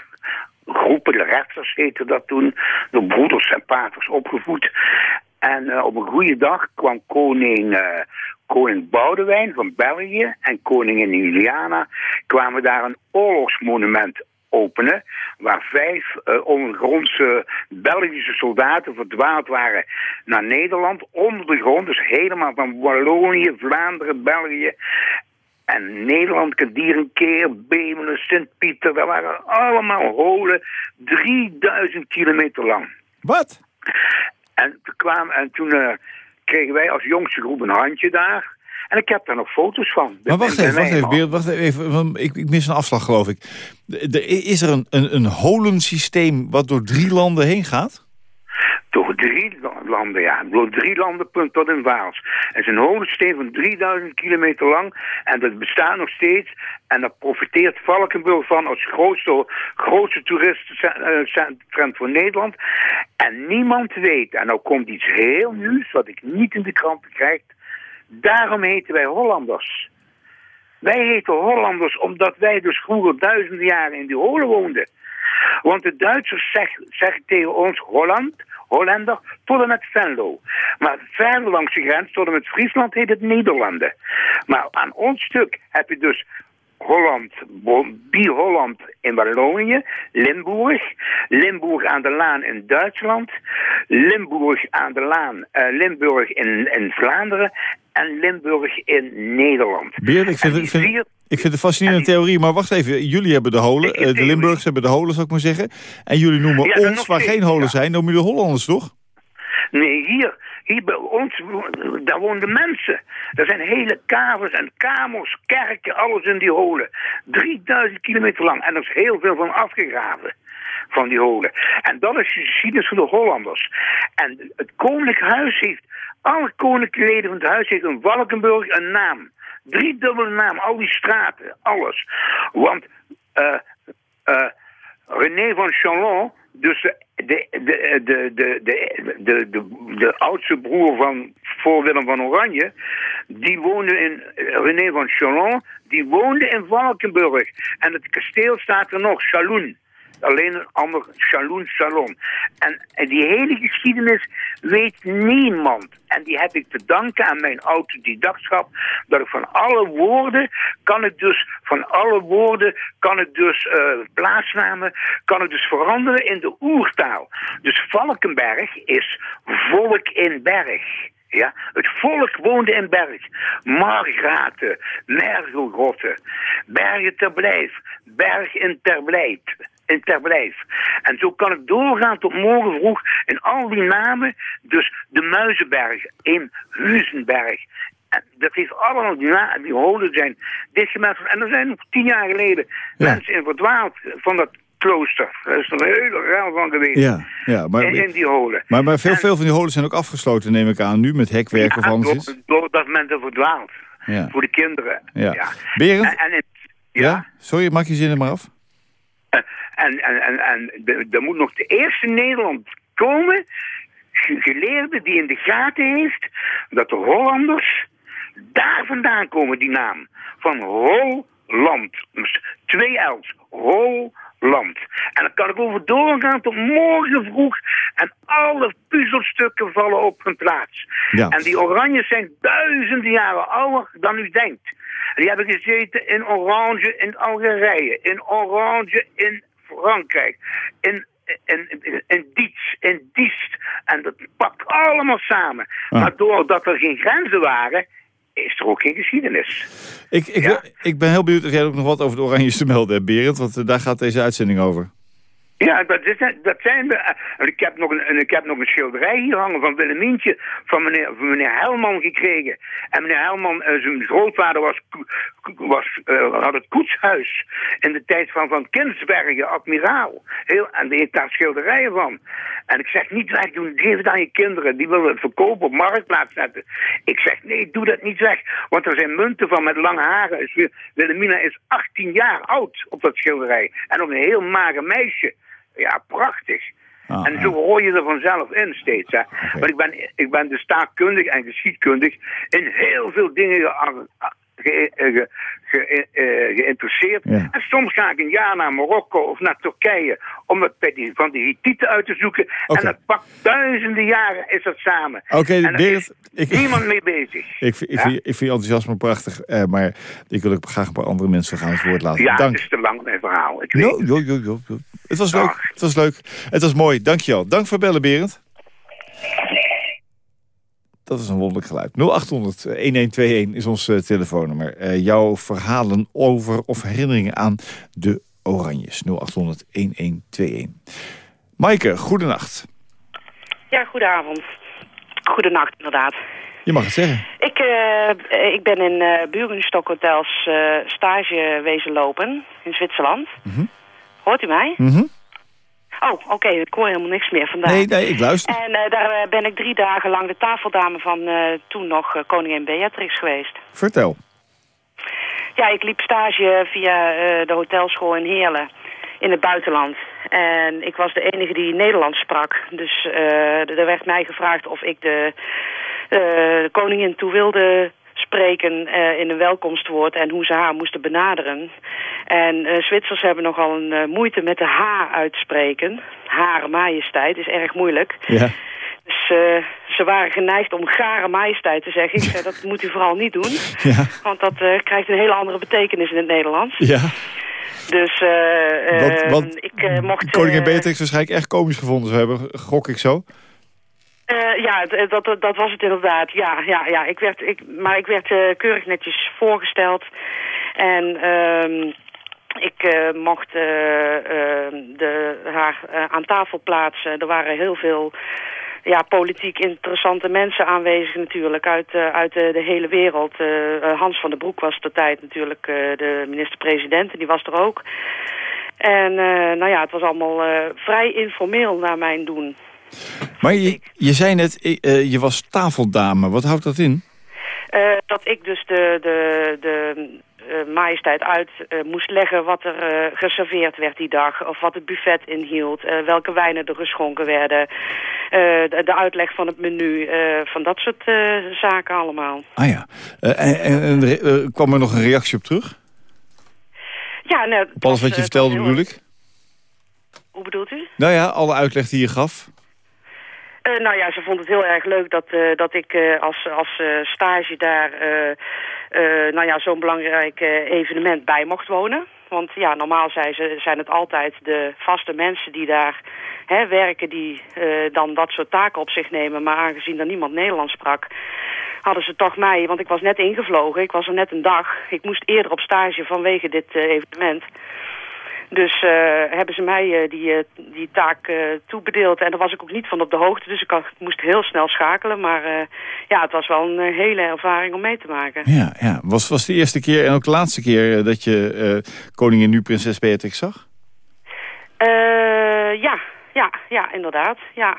Speaker 9: groepen, de rechters heette dat toen, door broeders en paters opgevoed. En eh, op een goede dag kwam koning, eh, koning Boudewijn van België en koningin Juliana kwamen daar een oorlogsmonument openen, waar vijf eh, ondergrondse Belgische soldaten verdwaald waren naar Nederland, onder de grond, dus helemaal van Wallonië, Vlaanderen, België en Nederland, Kadierenkeer, Bemelen, Sint-Pieter, dat waren allemaal holen, 3000 kilometer lang.
Speaker 3: Wat?
Speaker 9: En toen, kwamen, en toen eh, kregen wij als jongste groep een handje daar. En ik heb daar nog foto's van.
Speaker 3: Maar wacht even, wacht even,
Speaker 9: nog.
Speaker 3: Berend, wacht even. want Ik, ik mis een afslag, geloof ik. De- is er een, een, een holensysteem wat door drie landen heen gaat?
Speaker 9: Door drie landen, ja. Door drie landen, punt tot in Waals. Het is een holensteen van 3000 kilometer lang. En dat bestaat nog steeds. En daar profiteert Valkenburg van als grootste, grootste toeristencentrum voor Nederland. En niemand weet, en nou komt iets heel nieuws, wat ik niet in de kranten krijg. Daarom heten wij Hollanders. Wij heten Hollanders omdat wij dus vroeger duizenden jaren in die holen woonden. Want de Duitsers zeg- zeggen tegen ons Holland, Hollander, tot en met Venlo. Maar verder langs de grens, tot en met Friesland, heet het Nederlanden. Maar aan ons stuk heb je dus Holland, Bi-Holland in Wallonië, Limburg, Limburg aan de Laan in Duitsland, Limburg aan de Laan, eh, Limburg in, in Vlaanderen en Limburg in Nederland.
Speaker 3: Berend, ik vind,
Speaker 9: En
Speaker 3: ik vind,
Speaker 9: vier-
Speaker 3: ik vind het een fascinerende theorie. Maar wacht even, jullie hebben de holen. Eh, De. Limburgers hebben de holen, zou ik maar zeggen. En jullie noemen
Speaker 9: Ja,
Speaker 3: ons, waar geen holen
Speaker 9: ja.
Speaker 3: zijn, noemen jullie Hollanders, toch?
Speaker 9: Nee, hier, hier bij ons, daar woonden mensen. Er zijn hele kavers en kamers, kerken, alles in die holen. 3000 kilometer lang. En er is heel veel van afgegraven. Van die holen. En dat is de geschiedenis van de Hollanders. En het koninklijk huis heeft, alle koninklijke leden van het huis heeft in Valkenburg een naam. Driedubbele naam, al die straten, alles. Want eh eh René van Chalon, dus de, de, de, de, de, de, de, oudste broer van voor Willem van Oranje, die woonde in René van Chalon, die woonde in Valkenburg. En het kasteel staat er nog, Chalon. Alleen een ander Chaloen Salon. En, die hele geschiedenis weet niemand. En die heb ik te danken aan mijn autodidactschap. Dat ik van alle woorden kan ik dus, van alle woorden kan ik dus eh, plaatsnamen, kan ik dus veranderen in de oertaal. Dus Valkenberg is volk in berg. Ja, het volk woonde in berg. Margraten, mergelgrotten, bergen ter blijf, berg in ter blijf. In ter blijf. En zo kan ik doorgaan tot morgen vroeg in al die namen. Dus de Muizenberg in Huizenberg En dat heeft allemaal, die, na- die holen zijn dichtgemetseld. En er zijn nog tien jaar geleden
Speaker 3: Ja.
Speaker 9: mensen in verdwaald van dat klooster. Daar is er een hele van geweest.
Speaker 3: Ja, ja maar,
Speaker 9: in, in die holen.
Speaker 3: maar, maar veel,
Speaker 9: En-
Speaker 3: veel van die holen zijn ook afgesloten, neem ik aan, nu met hekwerk of
Speaker 9: Ja,
Speaker 3: anders.
Speaker 9: door, doordat men er verdwaalt.
Speaker 3: Ja.
Speaker 9: Voor de kinderen.
Speaker 3: Ja. Berend?
Speaker 9: En, en,
Speaker 3: Ja?
Speaker 9: ja.
Speaker 3: Sorry, maak je zin er maar af.
Speaker 9: En, en, en, en, en er moet nog de eerste Nederland komen, ge- geleerde die in de gaten heeft, dat de Hollanders daar vandaan komen, die naam. Van Holland. Dus twee L's. Holland. En dan kan ik over doorgaan tot morgen vroeg. En alle puzzelstukken vallen op hun plaats.
Speaker 3: Ja.
Speaker 9: En die oranjes zijn duizenden jaren ouder dan u denkt. En die hebben gezeten in Orange in Algerije, in Orange in Frankrijk, in, in, in, in Dietz, in Diest. En dat pakt allemaal samen.
Speaker 3: Ah.
Speaker 9: Maar doordat er geen grenzen waren, is er ook geen geschiedenis.
Speaker 3: Ik, ik,
Speaker 9: Ja.
Speaker 3: ik ben heel benieuwd of jij ook nog wat over de Oranjes te melden hebt, Berend. Want eh, daar gaat deze uitzending over.
Speaker 9: Ja, dat, is, dat zijn de... En ik heb, nog een, en ik heb nog een schilderij hier hangen van Willemientje, van meneer, van meneer Helman gekregen. En meneer Helman, eh, zijn grootvader was, was, eh, had het koetshuis in de tijd van Van Kinsbergen, admiraal. Heel, en die heeft daar schilderijen van. En ik zeg niet wegdoen, geef het aan je kinderen. Die willen het verkopen op marktplaats zetten. Ik zeg nee, doe dat niet weg. Want er zijn munten van met lange haren. Wi- Wilhelmina is 18 jaar oud op dat schilderij. En nog een heel mager meisje. Ja, prachtig.
Speaker 3: Ah,
Speaker 9: en
Speaker 3: ah.
Speaker 9: zo hoor je er vanzelf in steeds. Hè. Want ik ben, ik ben dus taakkundig en geschiedkundig in heel veel dingen ge- ge- ge- ge- eh, geïnteresseerd.
Speaker 3: Ja.
Speaker 9: En soms ga ik een jaar naar Marokko of naar Turkije om het van die Hittieten uit te zoeken. En dat pakt duizenden jaren is dat samen.
Speaker 3: Oké, Berend, ik-
Speaker 9: niemand mee bezig.
Speaker 3: Ik, vind- ik,
Speaker 9: Ja?
Speaker 3: vind, ik vind je enthousiasme prachtig, eh, maar ik wil ook graag een paar andere mensen gaan het woord laten.
Speaker 9: Ja,
Speaker 3: Dank.
Speaker 9: het is te lang mijn verhaal. Ik weet het.
Speaker 3: jo, jo, jo, jo. Het was leuk.
Speaker 9: Ach.
Speaker 3: Het was leuk. Het was mooi. Dank je wel. Dank voor bellen, Berend. Dat is een wonderlijk geluid. 0800 1121 is ons eh, telefoonnummer. Eh, jouw verhalen over of herinneringen aan de Oranjes. 0800 1121. Maaike, goedenacht.
Speaker 10: Ja, goedenavond. Goedenacht, inderdaad.
Speaker 3: Je mag het zeggen.
Speaker 10: Ik, eh, ik ben in uh, Burenstock-hotels eh, stage wezen lopen in Zwitserland.
Speaker 3: Mhm.
Speaker 10: Hoort u mij?
Speaker 3: Mhm.
Speaker 10: Oh, oké, ik hoor helemaal niks meer vandaag.
Speaker 3: Nee, nee, ik luister.
Speaker 10: En eh, daar eh, ben ik drie dagen lang de tafeldame van eh, toen nog koningin Beatrix geweest.
Speaker 3: Vertel.
Speaker 10: Ja, ik liep stage via de hotelschool in Heerlen in het buitenland. En ik was de enige die Nederlands sprak. Dus eh, er werd mij gevraagd of ik de, de koningin toe wilde spreken eh, in een welkomstwoord en hoe ze haar moesten benaderen. En eh, Zwitsers hebben nogal een eh, moeite met de H uitspreken. Hare majesteit is erg moeilijk.
Speaker 3: Ja.
Speaker 10: Dus ze waren geneigd om gare majesteit te zeggen. Ik zei, dat moet u vooral niet doen.
Speaker 3: Ja.
Speaker 10: Want dat krijgt een hele andere betekenis in het Nederlands.
Speaker 3: Ja.
Speaker 10: Dus eh, eh,
Speaker 3: want
Speaker 10: ik mocht...
Speaker 3: koningin Beatrix waarschijnlijk echt komisch gevonden zou hebben. Gok ik zo.
Speaker 10: Eh, ja, d- dat, dat, was het inderdaad. Ja, ja, ja. Ik werd, ik, maar ik werd eh, keurig netjes voorgesteld. En ehm, ik eh, mocht eh, eh, de, haar eh, aan tafel plaatsen. Er waren heel veel ja, politiek interessante mensen aanwezig natuurlijk uit, eh, uit de, de hele wereld. Eh, eh, Hans van der Broek was ter tijd natuurlijk eh, de minister-president en die was er ook. En eh, nou ja, het was allemaal eh, vrij informeel naar mijn doen.
Speaker 3: Maar je, je zei net, eh, je was tafeldame. Wat houdt dat in?
Speaker 10: Eh, dat ik dus de, de, de eh, majesteit uit moest leggen wat er geserveerd werd die dag. Of wat het buffet inhield. welke wijnen er geschonken werden. de, de uitleg van het menu. van dat soort zaken allemaal.
Speaker 3: Ah ja. En en, kwam er nog een reactie op terug?
Speaker 10: Ja, nou,
Speaker 3: Op alles
Speaker 10: was,
Speaker 3: wat je vertelde bedoel ik?
Speaker 10: Hoe bedoelt u?
Speaker 3: Nou ja, alle uitleg die je gaf.
Speaker 10: Eh, nou ja, ze vond het heel erg leuk dat, eh, dat ik eh, als, als stage daar nou ja, zo'n belangrijk evenement bij mocht wonen. Want ja, normaal zei ze, zijn het altijd de vaste mensen die daar hè, werken... die dan dat soort taken op zich nemen. Maar aangezien er niemand Nederlands sprak, hadden ze toch mij... want ik was net ingevlogen, ik was er net een dag. Ik moest eerder op stage vanwege dit evenement... Dus eh, hebben ze mij eh, die, eh, die taak toebedeeld. En daar was ik ook niet van op de hoogte. Dus ik, had- ik moest heel snel schakelen. Maar ja, het was wel een hele ervaring om mee te maken.
Speaker 3: Ja, ja. Was, was de eerste keer en ook de laatste keer dat je koningin nu prinses Beatrix zag?
Speaker 10: Ja, ja, ja, inderdaad. Ja.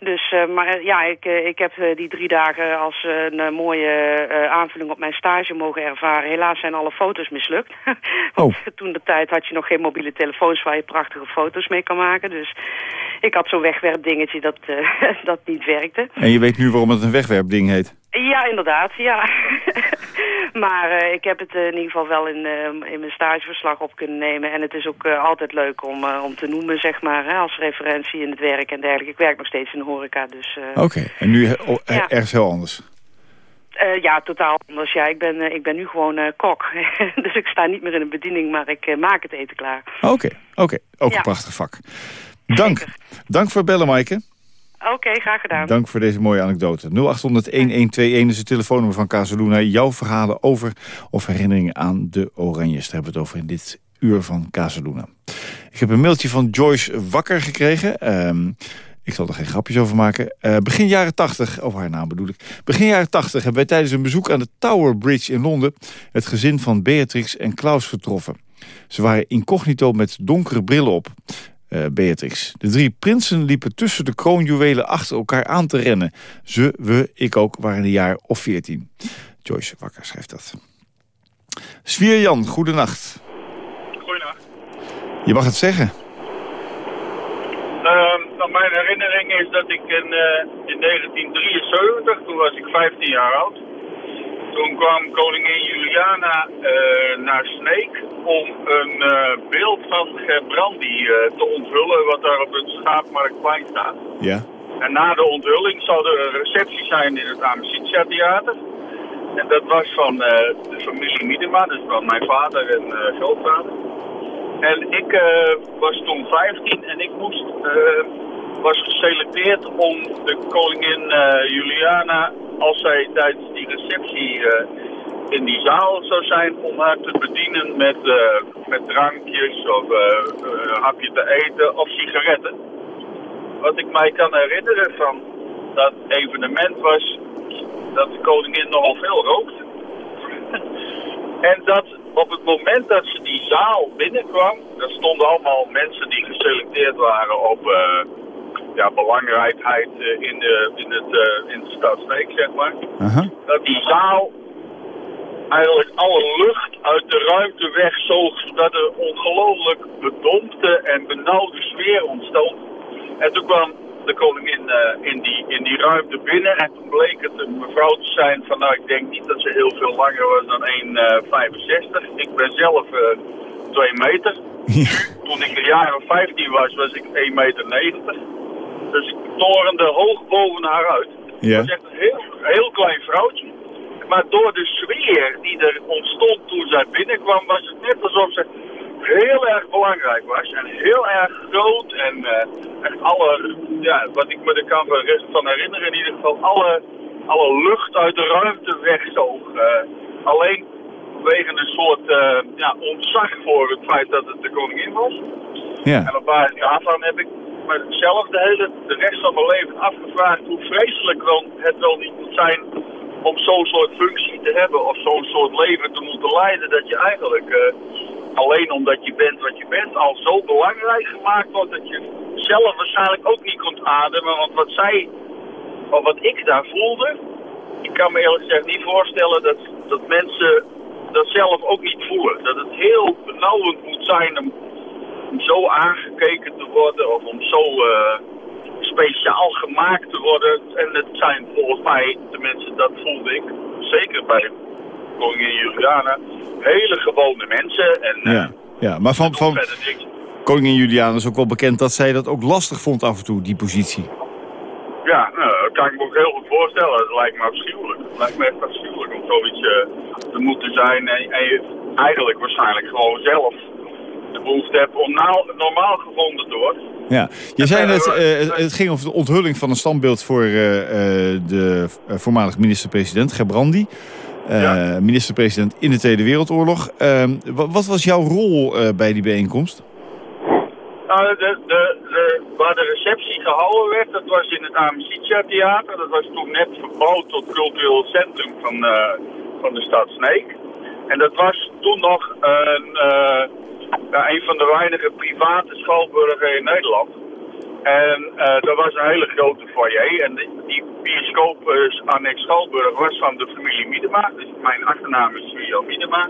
Speaker 10: Dus, eh, maar eh, ja, ik, eh, ik heb die drie dagen als een mooie aanvulling op mijn stage mogen ervaren. Helaas zijn alle foto's mislukt. Want toen de tijd had je nog geen mobiele telefoons waar je prachtige foto's mee kan maken. Dus ik had zo'n wegwerpdingetje dat, dat niet werkte.
Speaker 3: En je weet nu waarom het een wegwerpding heet.
Speaker 10: Ja, inderdaad, ja. maar eh, ik heb het eh, in ieder geval wel in, eh, in mijn stageverslag op kunnen nemen. En het is ook altijd leuk om, om te noemen, zeg maar, hè, als referentie in het werk en dergelijke. Ik werk nog steeds in de horeca, dus...
Speaker 3: Oké, en nu oh,
Speaker 10: Ja.
Speaker 3: ergens heel anders.
Speaker 10: ja, totaal anders. Ja, ik ben, ik ben nu gewoon kok. dus ik sta niet meer in een bediening, maar ik maak het eten klaar.
Speaker 3: Oké, oké. Ook
Speaker 10: Ja.
Speaker 3: een prachtig vak. Dank. Dank voor bellen, Maaike.
Speaker 10: Oké, graag gedaan.
Speaker 3: Dank voor deze mooie anekdote. 0800-1121 is het telefoonnummer van Casaluna. Jouw verhalen over of herinneringen aan de Oranjes. Daar hebben we het over in dit uur van Casaluna. Ik heb een mailtje van Joyce Wakker gekregen. Ehm, ik zal er geen grapjes over maken. Eh, begin jaren 80, over haar naam bedoel ik. Begin jaren 80 hebben wij tijdens een bezoek aan de Tower Bridge in Londen... het gezin van Beatrix en Klaus getroffen. Ze waren incognito met donkere brillen op. eh, Beatrix. De drie prinsen liepen tussen de kroonjuwelen achter elkaar aan te rennen. Ze, we, ik ook, waren een jaar of veertien. Joyce Wakker schrijft dat. Svier-Jan, goedenacht.
Speaker 11: Goedenacht.
Speaker 3: Je mag het zeggen.
Speaker 11: Nou, mijn herinnering is dat ik in, eh, in 1973, toen was ik 15 jaar oud, toen kwam koningin Juliana eh, naar Sneek om een eh, beeld van Gerbrandi eh, te onthullen wat daar op het Schaapmarktplein staat.
Speaker 3: Ja.
Speaker 11: En na de onthulling zou er een receptie zijn in het Amicitia Theater. En dat was van de familie Miedema, dus van mijn vader en grootvader. En ik was toen 15 en ik moest, was geselecteerd om de koningin Juliana, als zij tijdens die receptie eh, in die zaal zou zijn, om haar te bedienen met, eh, met drankjes of eh, eh, een hapje te eten of sigaretten. Wat ik mij kan herinneren van dat evenement was dat de koningin nogal veel rookt. En dat op het moment dat ze die zaal binnenkwam, daar stonden allemaal mensen die geselecteerd waren op ja, belangrijkheid eh, in, de, in, het, eh, in de stad Sneek, zeg maar. Dat die zaal eigenlijk alle lucht uit de ruimte wegzoog, zodat er ongelooflijk bedompte en benauwde sfeer ontstond. En toen kwam de koningin eh, in, die, in die ruimte binnen en toen bleek het een mevrouw te zijn van nou ik denk niet dat ze heel veel langer was dan 1,65. ik ben zelf eh 2 meter. Toen ik een jaar of 15 was was ik 1,90 meter. Dus ik torende hoog boven haar uit.
Speaker 3: Ja.
Speaker 11: Het was echt een heel, heel klein vrouwtje. Maar door de sfeer die er ontstond toen zij binnenkwam, was het net alsof ze heel erg belangrijk was. En heel erg groot. En eh, echt alle, ja, wat ik me er kan van herinneren, in ieder geval alle, alle lucht uit de ruimte wegzoog. Eh, alleen vanwege een soort eh, ja, ontzag voor het feit dat het de koningin was.
Speaker 3: Ja.
Speaker 11: En op basis daarvan heb ik mezelf de hele de rest van mijn leven afgevraagd hoe vreselijk wel, het wel niet moet zijn om zo'n soort functie te hebben of zo'n soort leven te moeten leiden dat je eigenlijk eh, alleen omdat je bent wat je bent al zo belangrijk gemaakt wordt dat je zelf waarschijnlijk ook niet kunt ademen. Want wat zij, of wat ik daar voelde, ik kan me eerlijk gezegd niet voorstellen dat, dat mensen dat zelf ook niet voelen. Dat het heel benauwend moet zijn om, om zo aangekeken te worden of om zo eh, speciaal gemaakt te worden. En het zijn volgens mij, tenminste dat voelde ik, zeker bij koningin Juliana, hele gewone mensen. En eh,
Speaker 3: Ja, ja. maar van, van koningin Juliana is ook wel bekend dat zij dat ook lastig vond af en toe, die positie.
Speaker 11: Ja, nou, dat kan ik me ook heel goed voorstellen. Het lijkt me afschuwelijk. Het lijkt me echt afschuwelijk om zoiets eh, te moeten zijn. En, en je eigenlijk waarschijnlijk gewoon zelf de behoefte om nou, normaal gevonden te worden.
Speaker 3: Ja, je zei net, eh, het- ging over de onthulling van een standbeeld voor eh, eh, de voormalig minister-president, Gebrandi. Eh, Minister-president in de Tweede Wereldoorlog. Ehm, wa- wat was jouw rol bij die bijeenkomst?
Speaker 11: Nou, de, de, de, waar de receptie gehouden werd, dat was in het Amicitia Theater. Dat was toen net verbouwd tot cultureel centrum van, van de stad Sneek. En dat was toen nog een, ja, een van de weinige private schouwburgen in Nederland. En eh dat was een hele grote foyer. En die, bioscoop eh, Annex Schouwburg was van de familie Miedema. Dus mijn achternaam is Julio Miedema.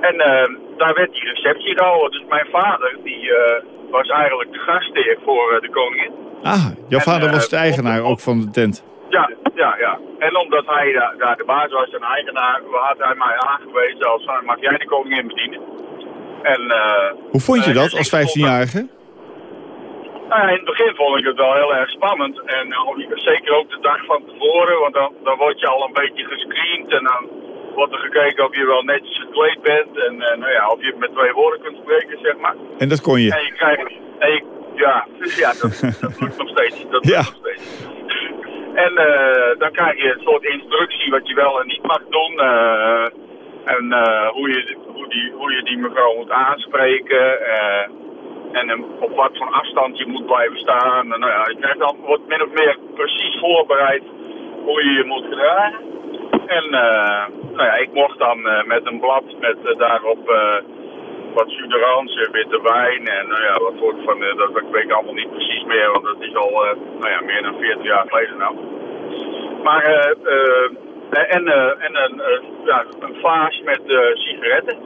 Speaker 11: En eh, daar werd die receptie gehouden. Dus mijn vader die, eh, was eigenlijk de gastheer voor de koningin.
Speaker 3: Ah, jouw
Speaker 11: En,
Speaker 3: vader was de eigenaar ook van de tent.
Speaker 11: Ja, ja, ja. En omdat hij daar, daar de baas was en eigenaar, had hij mij aangewezen als van, mag jij de koningin bedienen? En, eh,
Speaker 3: Hoe vond je
Speaker 11: eh,
Speaker 3: dat als
Speaker 11: ik vond dat-
Speaker 3: 15-jarige?
Speaker 11: Nou ja, in het begin vond ik het wel heel erg spannend. En eh, zeker ook de dag van tevoren, want dan, dan word je al een beetje gescreend. En dan wordt er gekeken of je wel netjes gekleed bent. En eh, nou ja, of je met twee woorden kunt spreken, zeg maar.
Speaker 3: En dat kon je.
Speaker 11: En je krijgt... En je, ja, dus ja, dat, dat lukt nog steeds. Dat
Speaker 3: Ja.
Speaker 11: lukt nog steeds. En eh, dan krijg je een soort instructie wat je wel en niet mag doen. En eh, hoe, je, hoe, die, hoe je die mevrouw moet aanspreken. eh, en op wat voor afstand je moet blijven staan. En, nou ja, je krijgt dan, wordt min of meer precies voorbereid hoe je je moet gedragen. En eh, nou ja, ik mocht dan met een blad met daarop wat suderance, witte wijn en nou ja, wat soort van, eh, dat weet ik allemaal niet precies meer, want dat is al nou ja, meer dan 40 jaar geleden nou. Maar, eh, en, eh, en een, eh, ja, een vaas met eh, sigaretten.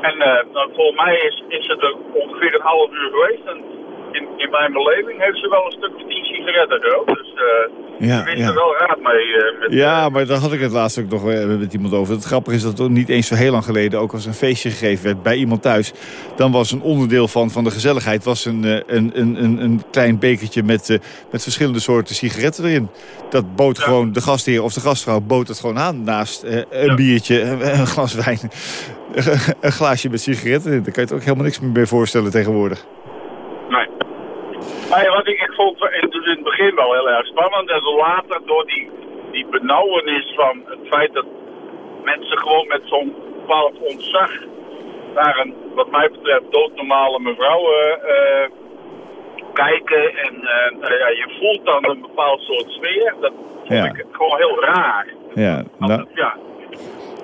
Speaker 11: En eh, nou, volgens mij is, is het er ongeveer een half uur geweest. En in, in mijn beleving heeft ze wel een stuk of tien sigaretten gerookt. Dus eh
Speaker 3: Ja,
Speaker 11: wist
Speaker 3: ja.
Speaker 11: er wel raad mee. eh, met,
Speaker 3: Ja, maar daar had ik het laatst ook nog eh, met iemand over. Het grappige is dat niet eens zo heel lang geleden... ook als een feestje gegeven werd bij iemand thuis... dan was een onderdeel van, van de gezelligheid... was een, eh, een, een, een, een klein bekertje met, eh, met verschillende soorten sigaretten erin. Dat bood gewoon de gastheer of de gastvrouw bood het gewoon aan... naast eh, een biertje, een, glas wijn, een glaasje met sigaretten. Daar kan je het ook helemaal niks meer bij voorstellen tegenwoordig.
Speaker 11: Nee. Maar wat ik, ik vond in, in het begin wel heel erg spannend. En zo later door die, die benauwenis van het feit dat mensen gewoon met zo'n bepaald ontzag naar een, wat mij betreft, doodnormale mevrouw eh, eh, kijken. En eh, ja, je voelt dan een bepaald soort sfeer. Dat vond
Speaker 3: Ja.
Speaker 11: ik gewoon heel raar.
Speaker 3: Ja, nou,
Speaker 11: Ja,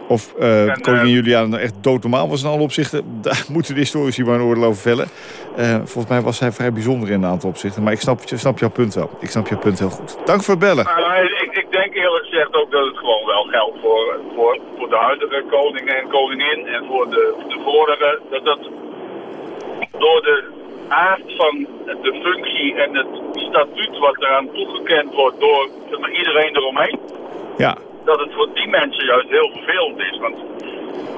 Speaker 3: Of eh
Speaker 11: En,
Speaker 3: koningin
Speaker 11: eh,
Speaker 3: Juliana nou echt doodnormaal was in alle opzichten. Daar moeten de historici maar een oordeel over vellen. Eh, volgens mij was hij vrij bijzonder in een aantal opzichten. Maar ik snap, snap jouw punt wel. Ik snap jouw punt heel goed. Dank voor het bellen.
Speaker 11: Nou, ik, ik denk eerlijk gezegd ook dat het gewoon wel geldt voor, voor, voor de huidige koning en koningin en voor de, de vorige. Dat dat door de aard van de functie en het statuut wat eraan toegekend wordt door zeg maar, iedereen eromheen,
Speaker 3: Ja,
Speaker 11: dat het voor die mensen juist heel vervelend is. Want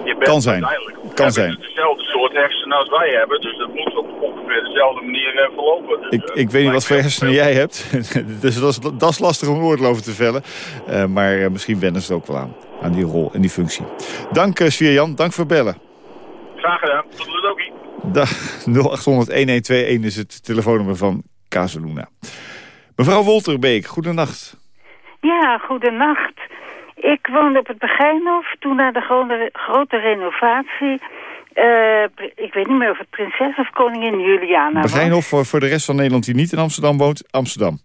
Speaker 11: je bent
Speaker 3: Kan zijn.
Speaker 11: uiteindelijk
Speaker 3: Kan zijn.
Speaker 11: dezelfde soort hersenen als wij hebben, dus dat moet op ongeveer dezelfde manier eh, verlopen. Dus,
Speaker 3: ik,
Speaker 11: eh,
Speaker 3: ik weet niet wat voor hersenen jij hebt. dus dat is, dat is lastig om een oordeel over te vellen. Eh, maar misschien wennen ze er ook wel aan. Aan die rol en die functie. Dank uh, Jan. Dank voor het bellen.
Speaker 11: Graag gedaan. Tot de ook
Speaker 3: Dag 0800-1121 is het telefoonnummer van Casaluna. Mevrouw Wolterbeek, goedenacht.
Speaker 12: Ja, goedenacht. Ik woonde op het Begijnhof toen na de grote, grote renovatie... eh, ik weet niet meer of het prinses of koningin Juliana was.
Speaker 3: Begijnhof voor, voor de rest van Nederland die niet in Amsterdam woont, Amsterdam.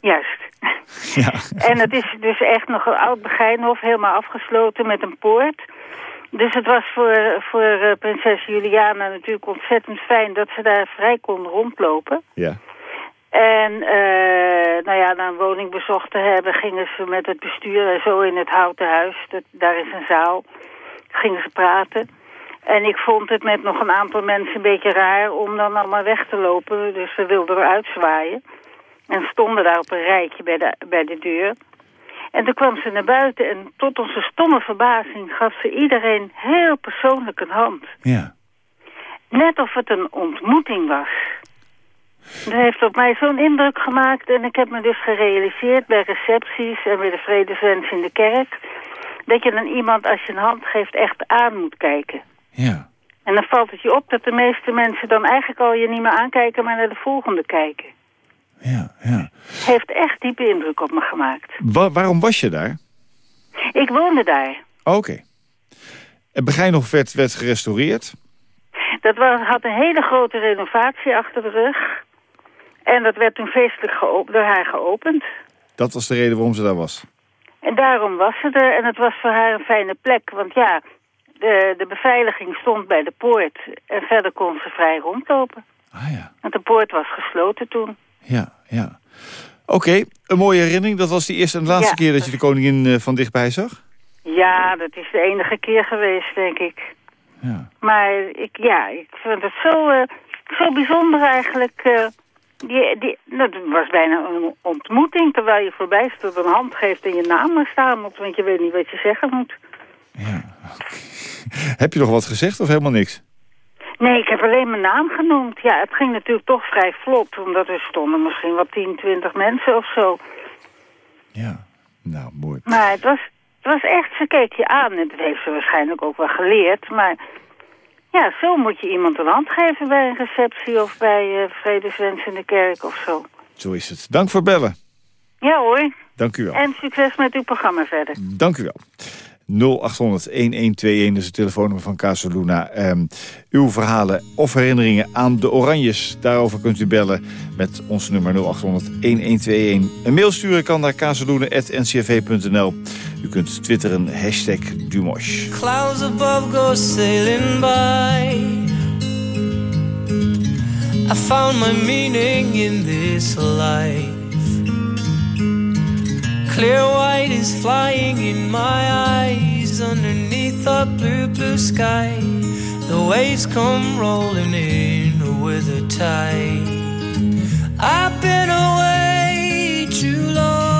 Speaker 12: Juist.
Speaker 3: Ja.
Speaker 12: En het is dus echt nog een oud Begijnhof, helemaal afgesloten met een poort. Dus het was voor, voor eh, prinses Juliana natuurlijk ontzettend fijn dat ze daar vrij kon rondlopen.
Speaker 3: Ja.
Speaker 12: En eh, nou ja, na een woning bezocht te hebben, gingen ze met het bestuur en zo in het houten huis. Dat, daar is een zaal. Gingen ze praten. En ik vond het met nog een aantal mensen een beetje raar om dan allemaal weg te lopen. Dus ze wilden eruit zwaaien. En stonden daar op een rijtje bij de, bij de deur. En toen kwam ze naar buiten en tot onze stomme verbazing gaf ze iedereen heel persoonlijk een hand.
Speaker 3: Ja.
Speaker 12: Net of het een ontmoeting was. Dat heeft op mij zo'n indruk gemaakt en ik heb me dus gerealiseerd bij recepties en bij de vredeswens in de kerk... dat je dan iemand als je een hand geeft echt aan moet kijken.
Speaker 3: Ja.
Speaker 12: En dan valt het je op dat de meeste mensen dan eigenlijk al je niet meer aankijken, maar naar de volgende kijken.
Speaker 3: Ja, ja.
Speaker 12: Heeft echt diepe indruk op me gemaakt.
Speaker 3: Wa waarom was je daar?
Speaker 12: Ik woonde daar.
Speaker 3: Oké. En Begijnhof werd, werd gerestaureerd.
Speaker 12: Dat was, had een hele grote renovatie achter de rug. En dat werd toen feestelijk door haar geopend.
Speaker 3: Dat was de reden waarom ze daar was.
Speaker 12: En daarom was ze er. En het was voor haar een fijne plek. Want ja, de, de beveiliging stond bij de poort. En verder kon ze vrij rondlopen.
Speaker 3: Ah ja.
Speaker 12: Want de poort was gesloten toen.
Speaker 3: Ja, ja. Oké, een mooie herinnering. Dat was de eerste en laatste
Speaker 12: Ja.
Speaker 3: keer dat je de koningin eh, van dichtbij zag?
Speaker 12: Ja, dat is de enige keer geweest, denk ik.
Speaker 3: Ja.
Speaker 12: Maar ik, ja, ik vind het zo, eh, zo bijzonder eigenlijk. eh, die, die, het was bijna een ontmoeting, terwijl je voorbij stond een hand geeft en je naam er staan moet, want je weet niet wat je zeggen moet.
Speaker 3: Heb je nog wat gezegd of helemaal niks?
Speaker 12: Nee, ik heb alleen mijn naam genoemd. Ja, het ging natuurlijk toch vrij vlot, omdat er stonden misschien wel 10, 20 mensen of zo.
Speaker 3: Nou, mooi.
Speaker 12: Maar het was, het was echt, ze keek je aan. En dat heeft ze waarschijnlijk ook wel geleerd. Maar ja, zo moet je iemand een hand geven bij een receptie of bij uh, vredeswens in de kerk of zo.
Speaker 3: Zo is het. Dank voor bellen.
Speaker 12: Ja hoor.
Speaker 3: Dank u wel.
Speaker 12: En succes met uw programma verder.
Speaker 3: Dank u wel. 0800-1121 is het telefoonnummer van Casaluna. Ehm, uw verhalen of herinneringen aan de Oranjes. Daarover kunt u bellen met ons nummer 0800-1121. Een mail sturen kan naar casaluna.ncv.nl. U kunt twitteren hashtag Dumosh.
Speaker 13: Clouds above go sailing by. I found my meaning in this life. Clear white is flying in my eyes underneath the blue, blue sky. The waves come rolling in with a tide. I've been away too long,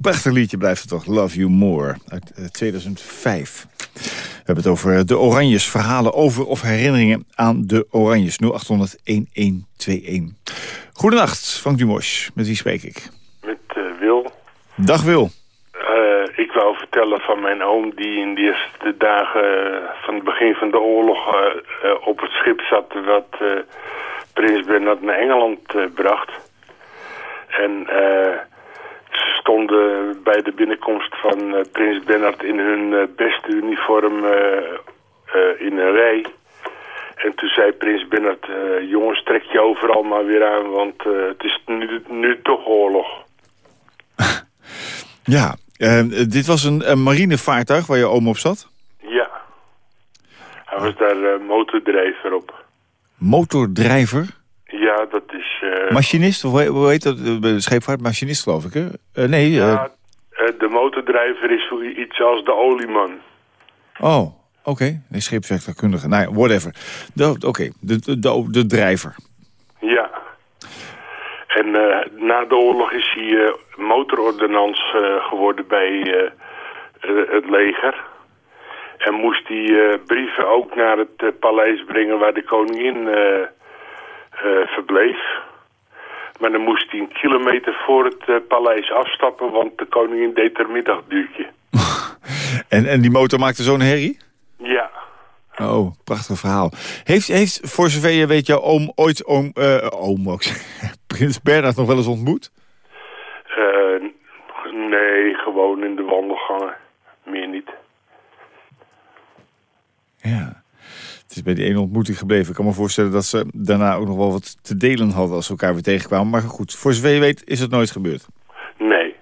Speaker 3: Prachtig liedje blijft het toch. Love You More, uit eh, 2005. We hebben het over de Oranjes, verhalen over of herinneringen aan de Oranjes. 0800-1121. Goedenacht, Frank Dumosch. Met wie spreek ik?
Speaker 14: Met eh, Wil.
Speaker 3: Dag Wil.
Speaker 14: Eh, ik wou vertellen van mijn oom die in de eerste dagen eh, van het begin van de oorlog eh, eh, op het schip zat... wat eh, prins Bernhard naar Engeland eh, bracht. En eh, stonden bij de binnenkomst van eh, prins Bernhard in hun eh, beste uniform eh, in een rij. En toen zei prins Bernhard, jongens trek je overal maar weer aan, want het is nu, nu toch oorlog.
Speaker 3: Ja, eh, dit was een, een marinevaartuig waar je oom op zat?
Speaker 14: Ja. Hij was daar motordrijver op.
Speaker 3: Motordrijver?
Speaker 14: Ja, dat is... eh,
Speaker 3: Machinist? Of hoe heet dat? Eh, Bij de scheepvaart machinist geloof ik, hè? Eh, nee,
Speaker 14: ja, de motordrijver is iets als de olieman.
Speaker 3: oh, oké. Nee, scheepswerktuigkundige. Nou ja, whatever. Oké, de, de, de, de drijver.
Speaker 14: Ja. En na de oorlog is hij motorordonnans geworden bij het leger. En moest hij brieven ook naar het paleis brengen waar de koningin verbleef. Maar dan moest hij een kilometer voor het eh, paleis afstappen, want de koningin deed er middagduurtje.
Speaker 3: En, en die motor maakte zo'n herrie?
Speaker 14: Ja.
Speaker 3: Oh, prachtig verhaal. Heeft, heeft voor zover je weet jouw oom ooit oom, eh, oom ook, Prins Bernhard nog wel eens ontmoet?
Speaker 14: Eh, nee, gewoon in de wandelgangen. Meer niet.
Speaker 3: Ja. Het is bij die ene ontmoeting gebleven. Ik kan me voorstellen dat ze daarna ook nog wel wat te delen hadden als ze elkaar weer tegenkwamen. Maar goed, voor zover je weet is het nooit gebeurd.
Speaker 14: Nee.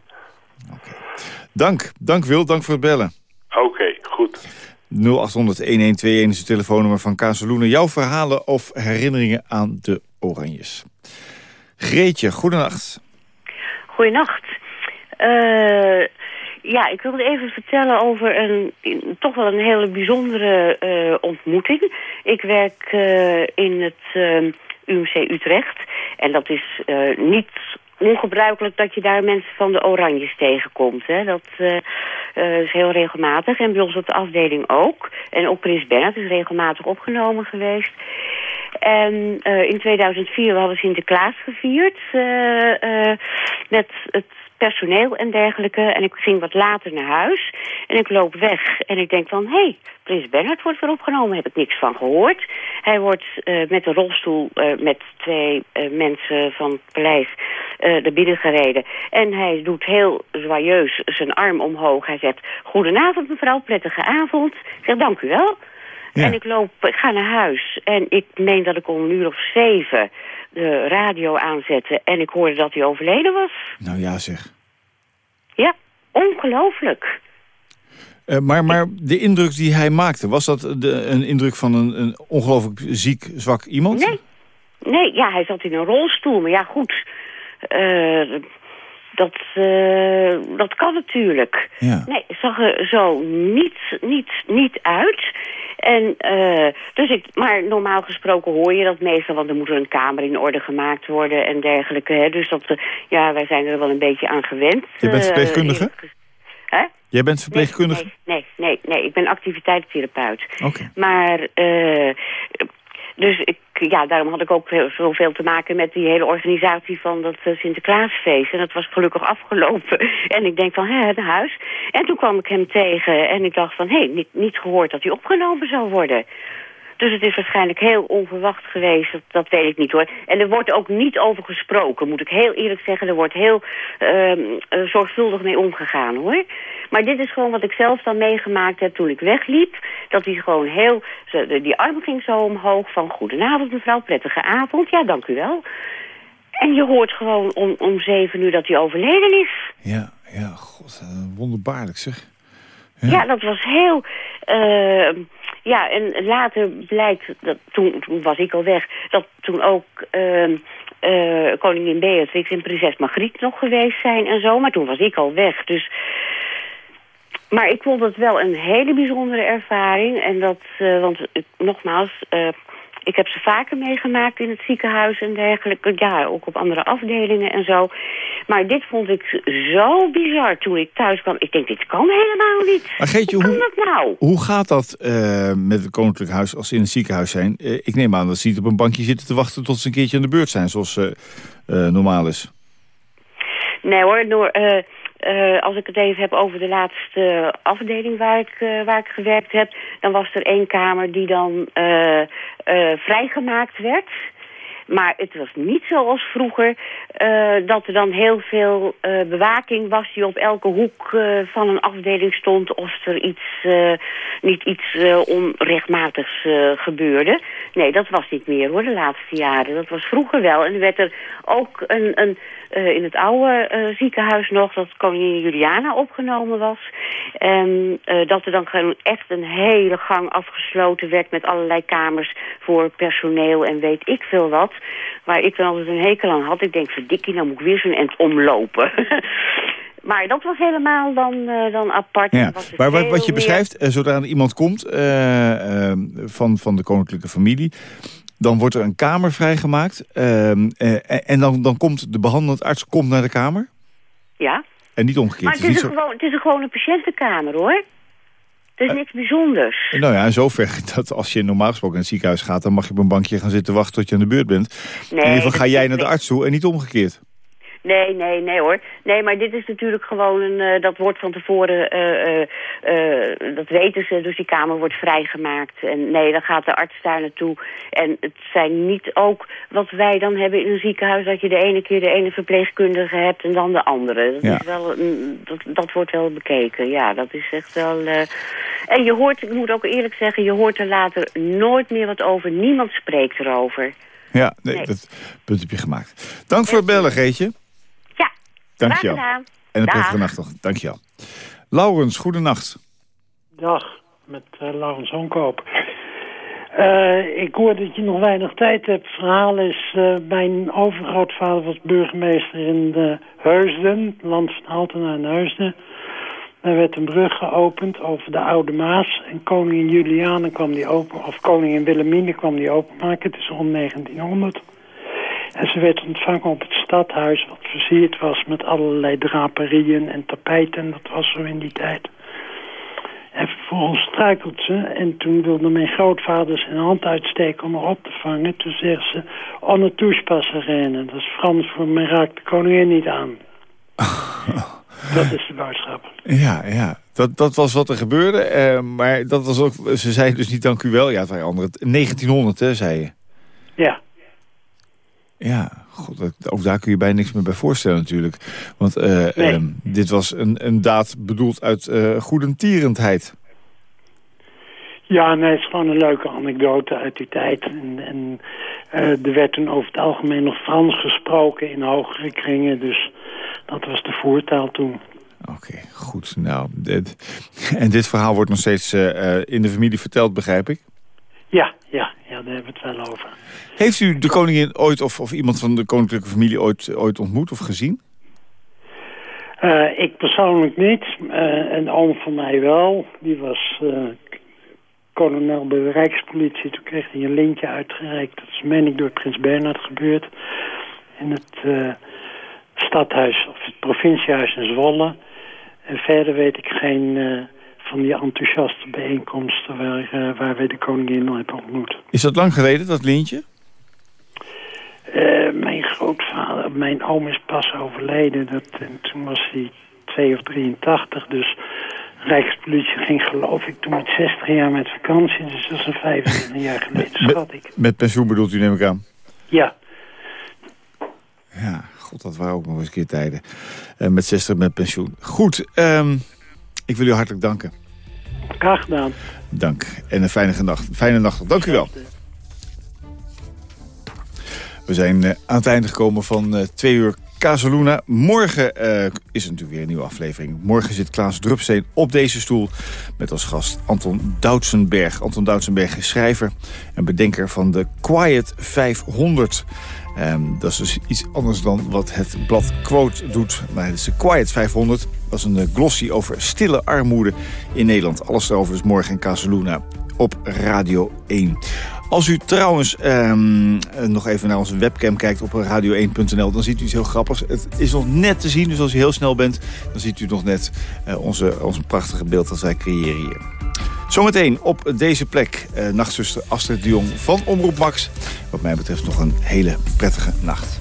Speaker 3: Dank, dank Wil, dank voor het bellen.
Speaker 14: Oké, goed.
Speaker 3: 0800-1121 is het telefoonnummer van Kazeloenen. Jouw verhalen of herinneringen aan de Oranjes. Greetje, goedenacht.
Speaker 15: Goedenacht. Eh ja, ik wilde even vertellen over een toch wel een hele bijzondere eh, ontmoeting. Ik werk eh, in het eh, UMC Utrecht. En dat is niet ongebruikelijk dat je daar mensen van de Oranjes tegenkomt. Hè. Dat is heel regelmatig. En bij ons op de afdeling ook. En ook Prins Bernhard is regelmatig opgenomen geweest. En in 2004 we hadden Sinterklaas gevierd eh, eh, met het personeel en dergelijke. En ik ging wat later naar huis. En ik loop weg en ik denk van... hé, hey, Prins Bernhard wordt weer opgenomen. Heb ik niks van gehoord. Hij wordt eh, met een rolstoel eh, met twee eh, mensen van het paleis naar binnen gereden. En hij doet heel joyeus zijn arm omhoog. Hij zegt, goedenavond mevrouw, prettige avond. Ik zeg, dank u wel. En ik loop, ik ga naar huis. En ik meen dat ik om een uur of zeven de radio aanzette. En ik hoorde dat hij overleden was.
Speaker 3: Nou ja, zeg.
Speaker 15: Ja, ongelooflijk.
Speaker 3: Eh, maar, maar de indruk die hij maakte, was dat de, een indruk van een, een ongelooflijk ziek, zwak iemand?
Speaker 15: Nee. Nee, ja, hij zat in een rolstoel. Maar ja, goed. eh, dat, eh, dat kan natuurlijk.
Speaker 3: Ja.
Speaker 15: Nee, het zag er zo niet, niet, niet uit. En, eh, dus ik, maar normaal gesproken hoor je dat meestal, want er moet een kamer in orde gemaakt worden en dergelijke. Hè. Dus dat, eh, ja, wij zijn er wel een beetje aan gewend.
Speaker 3: Je bent verpleegkundige?
Speaker 15: Hè?
Speaker 3: Jij bent verpleegkundige?
Speaker 15: Nee, nee, nee, ik ben activiteitstherapeut.
Speaker 3: Oké.
Speaker 15: Maar, eh, dus ik, ja, daarom had ik ook heel- zoveel te maken met die hele organisatie van dat eh, Sinterklaasfeest. En dat was gelukkig afgelopen. En ik denk van, hè, naar huis. En toen kwam ik hem tegen en ik dacht van, hé, niet, niet gehoord dat hij opgenomen zou worden. Dus het is waarschijnlijk heel onverwacht geweest, dat, weet ik niet hoor. En er wordt ook niet over gesproken, moet ik heel eerlijk zeggen. Er wordt heel ehm, eh, zorgvuldig mee omgegaan hoor. Maar dit is gewoon wat ik zelf dan meegemaakt heb toen ik wegliep. Dat hij gewoon heel, die arm ging zo omhoog van goedenavond mevrouw, prettige avond. Ja, dank u wel. En je hoort gewoon om, om zeven uur dat hij overleden is.
Speaker 3: Ja, ja, god, eh, wonderbaarlijk zeg.
Speaker 15: Ja, dat was heel... eh, ja, en later blijkt, dat, toen, toen was ik al weg... dat toen ook ehm, eh, koningin Beatrix en prinses Margriet nog geweest zijn en zo. Maar toen was ik al weg, dus... Maar ik vond het wel een hele bijzondere ervaring. En dat, eh, want nogmaals, ik heb ze vaker meegemaakt in het ziekenhuis en dergelijke. Ja, ook op andere afdelingen en zo. Maar dit vond ik zo bizar toen ik thuis kwam. Ik denk, dit kan helemaal niet.
Speaker 3: Maar Geetje,
Speaker 15: hoe kan
Speaker 3: hoe-
Speaker 15: dat nou?
Speaker 3: Hoe gaat dat eh, met het Koninklijk Huis als ze in het ziekenhuis zijn? Eh, ik neem aan dat ze niet op een bankje zitten te wachten tot ze een keertje aan de beurt zijn, zoals eh, normaal is.
Speaker 15: Nee hoor, door, eh, als ik het even heb over de laatste afdeling waar ik, eh, waar ik gewerkt heb... dan was er één kamer die dan eh, vrijgemaakt werd. Maar het was niet zoals vroeger eh, dat er dan heel veel eh, bewaking was die op elke hoek eh, van een afdeling stond of er iets, niet iets onrechtmatigs gebeurde. Nee, dat was niet meer hoor, de laatste jaren. Dat was vroeger wel. En er werd er ook een, een, in het oude ziekenhuis nog, dat koningin Juliana opgenomen was. En dat er dan gewoon echt een hele gang afgesloten werd met allerlei kamers voor personeel en weet ik veel wat. Waar ik dan altijd een hekel aan had. Ik denk, verdikkie, nou moet ik weer zo'n end omlopen. maar dat was helemaal dan, eh, dan apart.
Speaker 3: Ja, maar wat, je
Speaker 15: meer-
Speaker 3: beschrijft, eh, zodra iemand komt eh, eh, van, van de koninklijke familie... dan wordt er een kamer vrijgemaakt. ehm, eh, en dan, dan komt de behandelend arts komt naar de kamer.
Speaker 15: Ja.
Speaker 3: En niet omgekeerd.
Speaker 15: Maar het
Speaker 3: Het
Speaker 15: is,
Speaker 3: is
Speaker 15: een
Speaker 3: zo-
Speaker 15: gewoon, het is een gewone patiëntenkamer, hoor. Het is niks bijzonders.
Speaker 3: Nou ja, in zover dat als je normaal gesproken in het ziekenhuis gaat... dan mag je op een bankje gaan zitten wachten tot je aan de beurt bent.
Speaker 15: Nee,
Speaker 3: in ieder geval
Speaker 15: dat
Speaker 3: ga jij naar de arts toe en niet omgekeerd.
Speaker 15: Nee, nee, nee hoor. Nee, maar dit is natuurlijk gewoon een... eh, dat wordt van tevoren... eh, eh, dat weten ze, dus die kamer wordt vrijgemaakt. En nee, dan gaat de arts daar naartoe. En het zijn niet ook wat wij dan hebben in een ziekenhuis... dat je de ene keer de ene verpleegkundige hebt en dan de andere. Dat,
Speaker 3: Ja.
Speaker 15: is wel, dat, dat wordt wel bekeken, ja. Dat is echt wel... En je hoort, ik moet ook eerlijk zeggen... je hoort er later nooit meer wat over. Niemand spreekt erover.
Speaker 3: Ja, nee,
Speaker 15: Nee.
Speaker 3: dat punt heb je gemaakt. Dank voor het bellen, Geetje.
Speaker 15: Ja,
Speaker 3: Dank
Speaker 15: graag
Speaker 3: je wel.
Speaker 15: gedaan.
Speaker 3: En een
Speaker 15: Dag.
Speaker 3: prettige nacht nog. Dank je wel. Laurens, goedenacht.
Speaker 16: Dag, met eh Laurens Honkoop. Eh, ik hoor dat je nog weinig tijd hebt. Het verhaal is, eh, mijn overgrootvader was burgemeester in de Heusden, land van Altena en Heusden. Daar werd een brug geopend over de Oude Maas. En koningin Juliane kwam die open, of koningin Wilhelmine kwam die openmaken. Het is rond 1900. En ze werd ontvangen op het stadhuis, wat versierd was met allerlei draperieën en tapijten. Dat was zo in die tijd. En vervolgens struikelt ze en toen wilde mijn grootvader zijn hand uitsteken om haar op te vangen. Toen zegt ze, on ne touche pas à reine. Dat is Frans voor, men raakt de koningin niet aan. dat is de boodschap.
Speaker 3: Ja, ja. Dat, dat was wat er gebeurde. eh, maar dat was ook, ze zei dus niet dank u wel. Ja, het waren andere. 1900, hè, zei je.
Speaker 16: Ja.
Speaker 3: Ja, god, ook daar kun je bijna niks meer bij voorstellen natuurlijk. Want eh,
Speaker 16: Nee.
Speaker 3: ehm, dit was een, een daad bedoeld uit eh goedentierendheid.
Speaker 16: Ja, nee, het is gewoon een leuke anekdote uit die tijd. En, en eh, er werd toen over het algemeen nog Frans gesproken in hogere kringen. Dus dat was de voertaal toen.
Speaker 3: Oké, goed. Nou, dit, en dit verhaal wordt nog steeds in de familie verteld, begrijp ik.
Speaker 16: Ja, ja, ja, daar hebben we het wel over.
Speaker 3: Heeft u de koningin ooit of, of iemand van de koninklijke familie ooit, ooit ontmoet of gezien?
Speaker 16: Eh, ik persoonlijk niet. Eh, een oom van mij wel. Die was eh, kolonel bij de Rijkspolitie. Toen kreeg hij een lintje uitgereikt. Dat is meen ik door Prins Bernhard gebeurd. In het eh, stadhuis of het provinciehuis in Zwolle. En verder weet ik geen eh, van die enthousiaste bijeenkomsten waar, eh, waar wij de koningin hebben ontmoet.
Speaker 3: Is dat lang geleden, dat lintje?
Speaker 16: Eh, mijn grootvader, mijn oom is pas overleden. Dat, en toen was hij 2 of 83. Dus Rijkspolitie ging geloof ik toen met 60 jaar met vakantie. Dus dat is een 25 jaar geleden, schat ik.
Speaker 3: Met pensioen bedoelt u, neem ik aan.
Speaker 16: Ja,
Speaker 3: Ja, god, dat waren ook nog eens een keer tijden. Eh, met 60 met pensioen. Goed, ehm, ik wil u hartelijk danken.
Speaker 16: graag gedaan.
Speaker 3: Dank. En een fijne nacht. Fijne nacht. Dank u wel. We zijn eh, aan het einde gekomen van eh, twee uur Casaluna. Morgen eh, is er natuurlijk weer een nieuwe aflevering. Morgen zit Klaas Drupsteen op deze stoel met als gast Anton Doutsenberg. Anton Doutsenberg is schrijver en bedenker van de Quiet 500. Ehm, dat is dus iets anders dan wat het blad Quote doet. Maar het is de Quiet 500. Dat is een eh, glossy over stille armoede in Nederland. Alles daarover dus morgen in Casaluna op Radio 1. Als u trouwens ehm, eh, nog even naar onze webcam kijkt op radio1.nl... dan ziet u iets heel grappigs. Het is nog net te zien, dus als u heel snel bent... dan ziet u nog net eh, onze, onze prachtige beeld dat wij creëren hier. Zometeen op deze plek eh, nachtzuster Astrid de Jong van Omroep Max. Wat mij betreft nog een hele prettige nacht.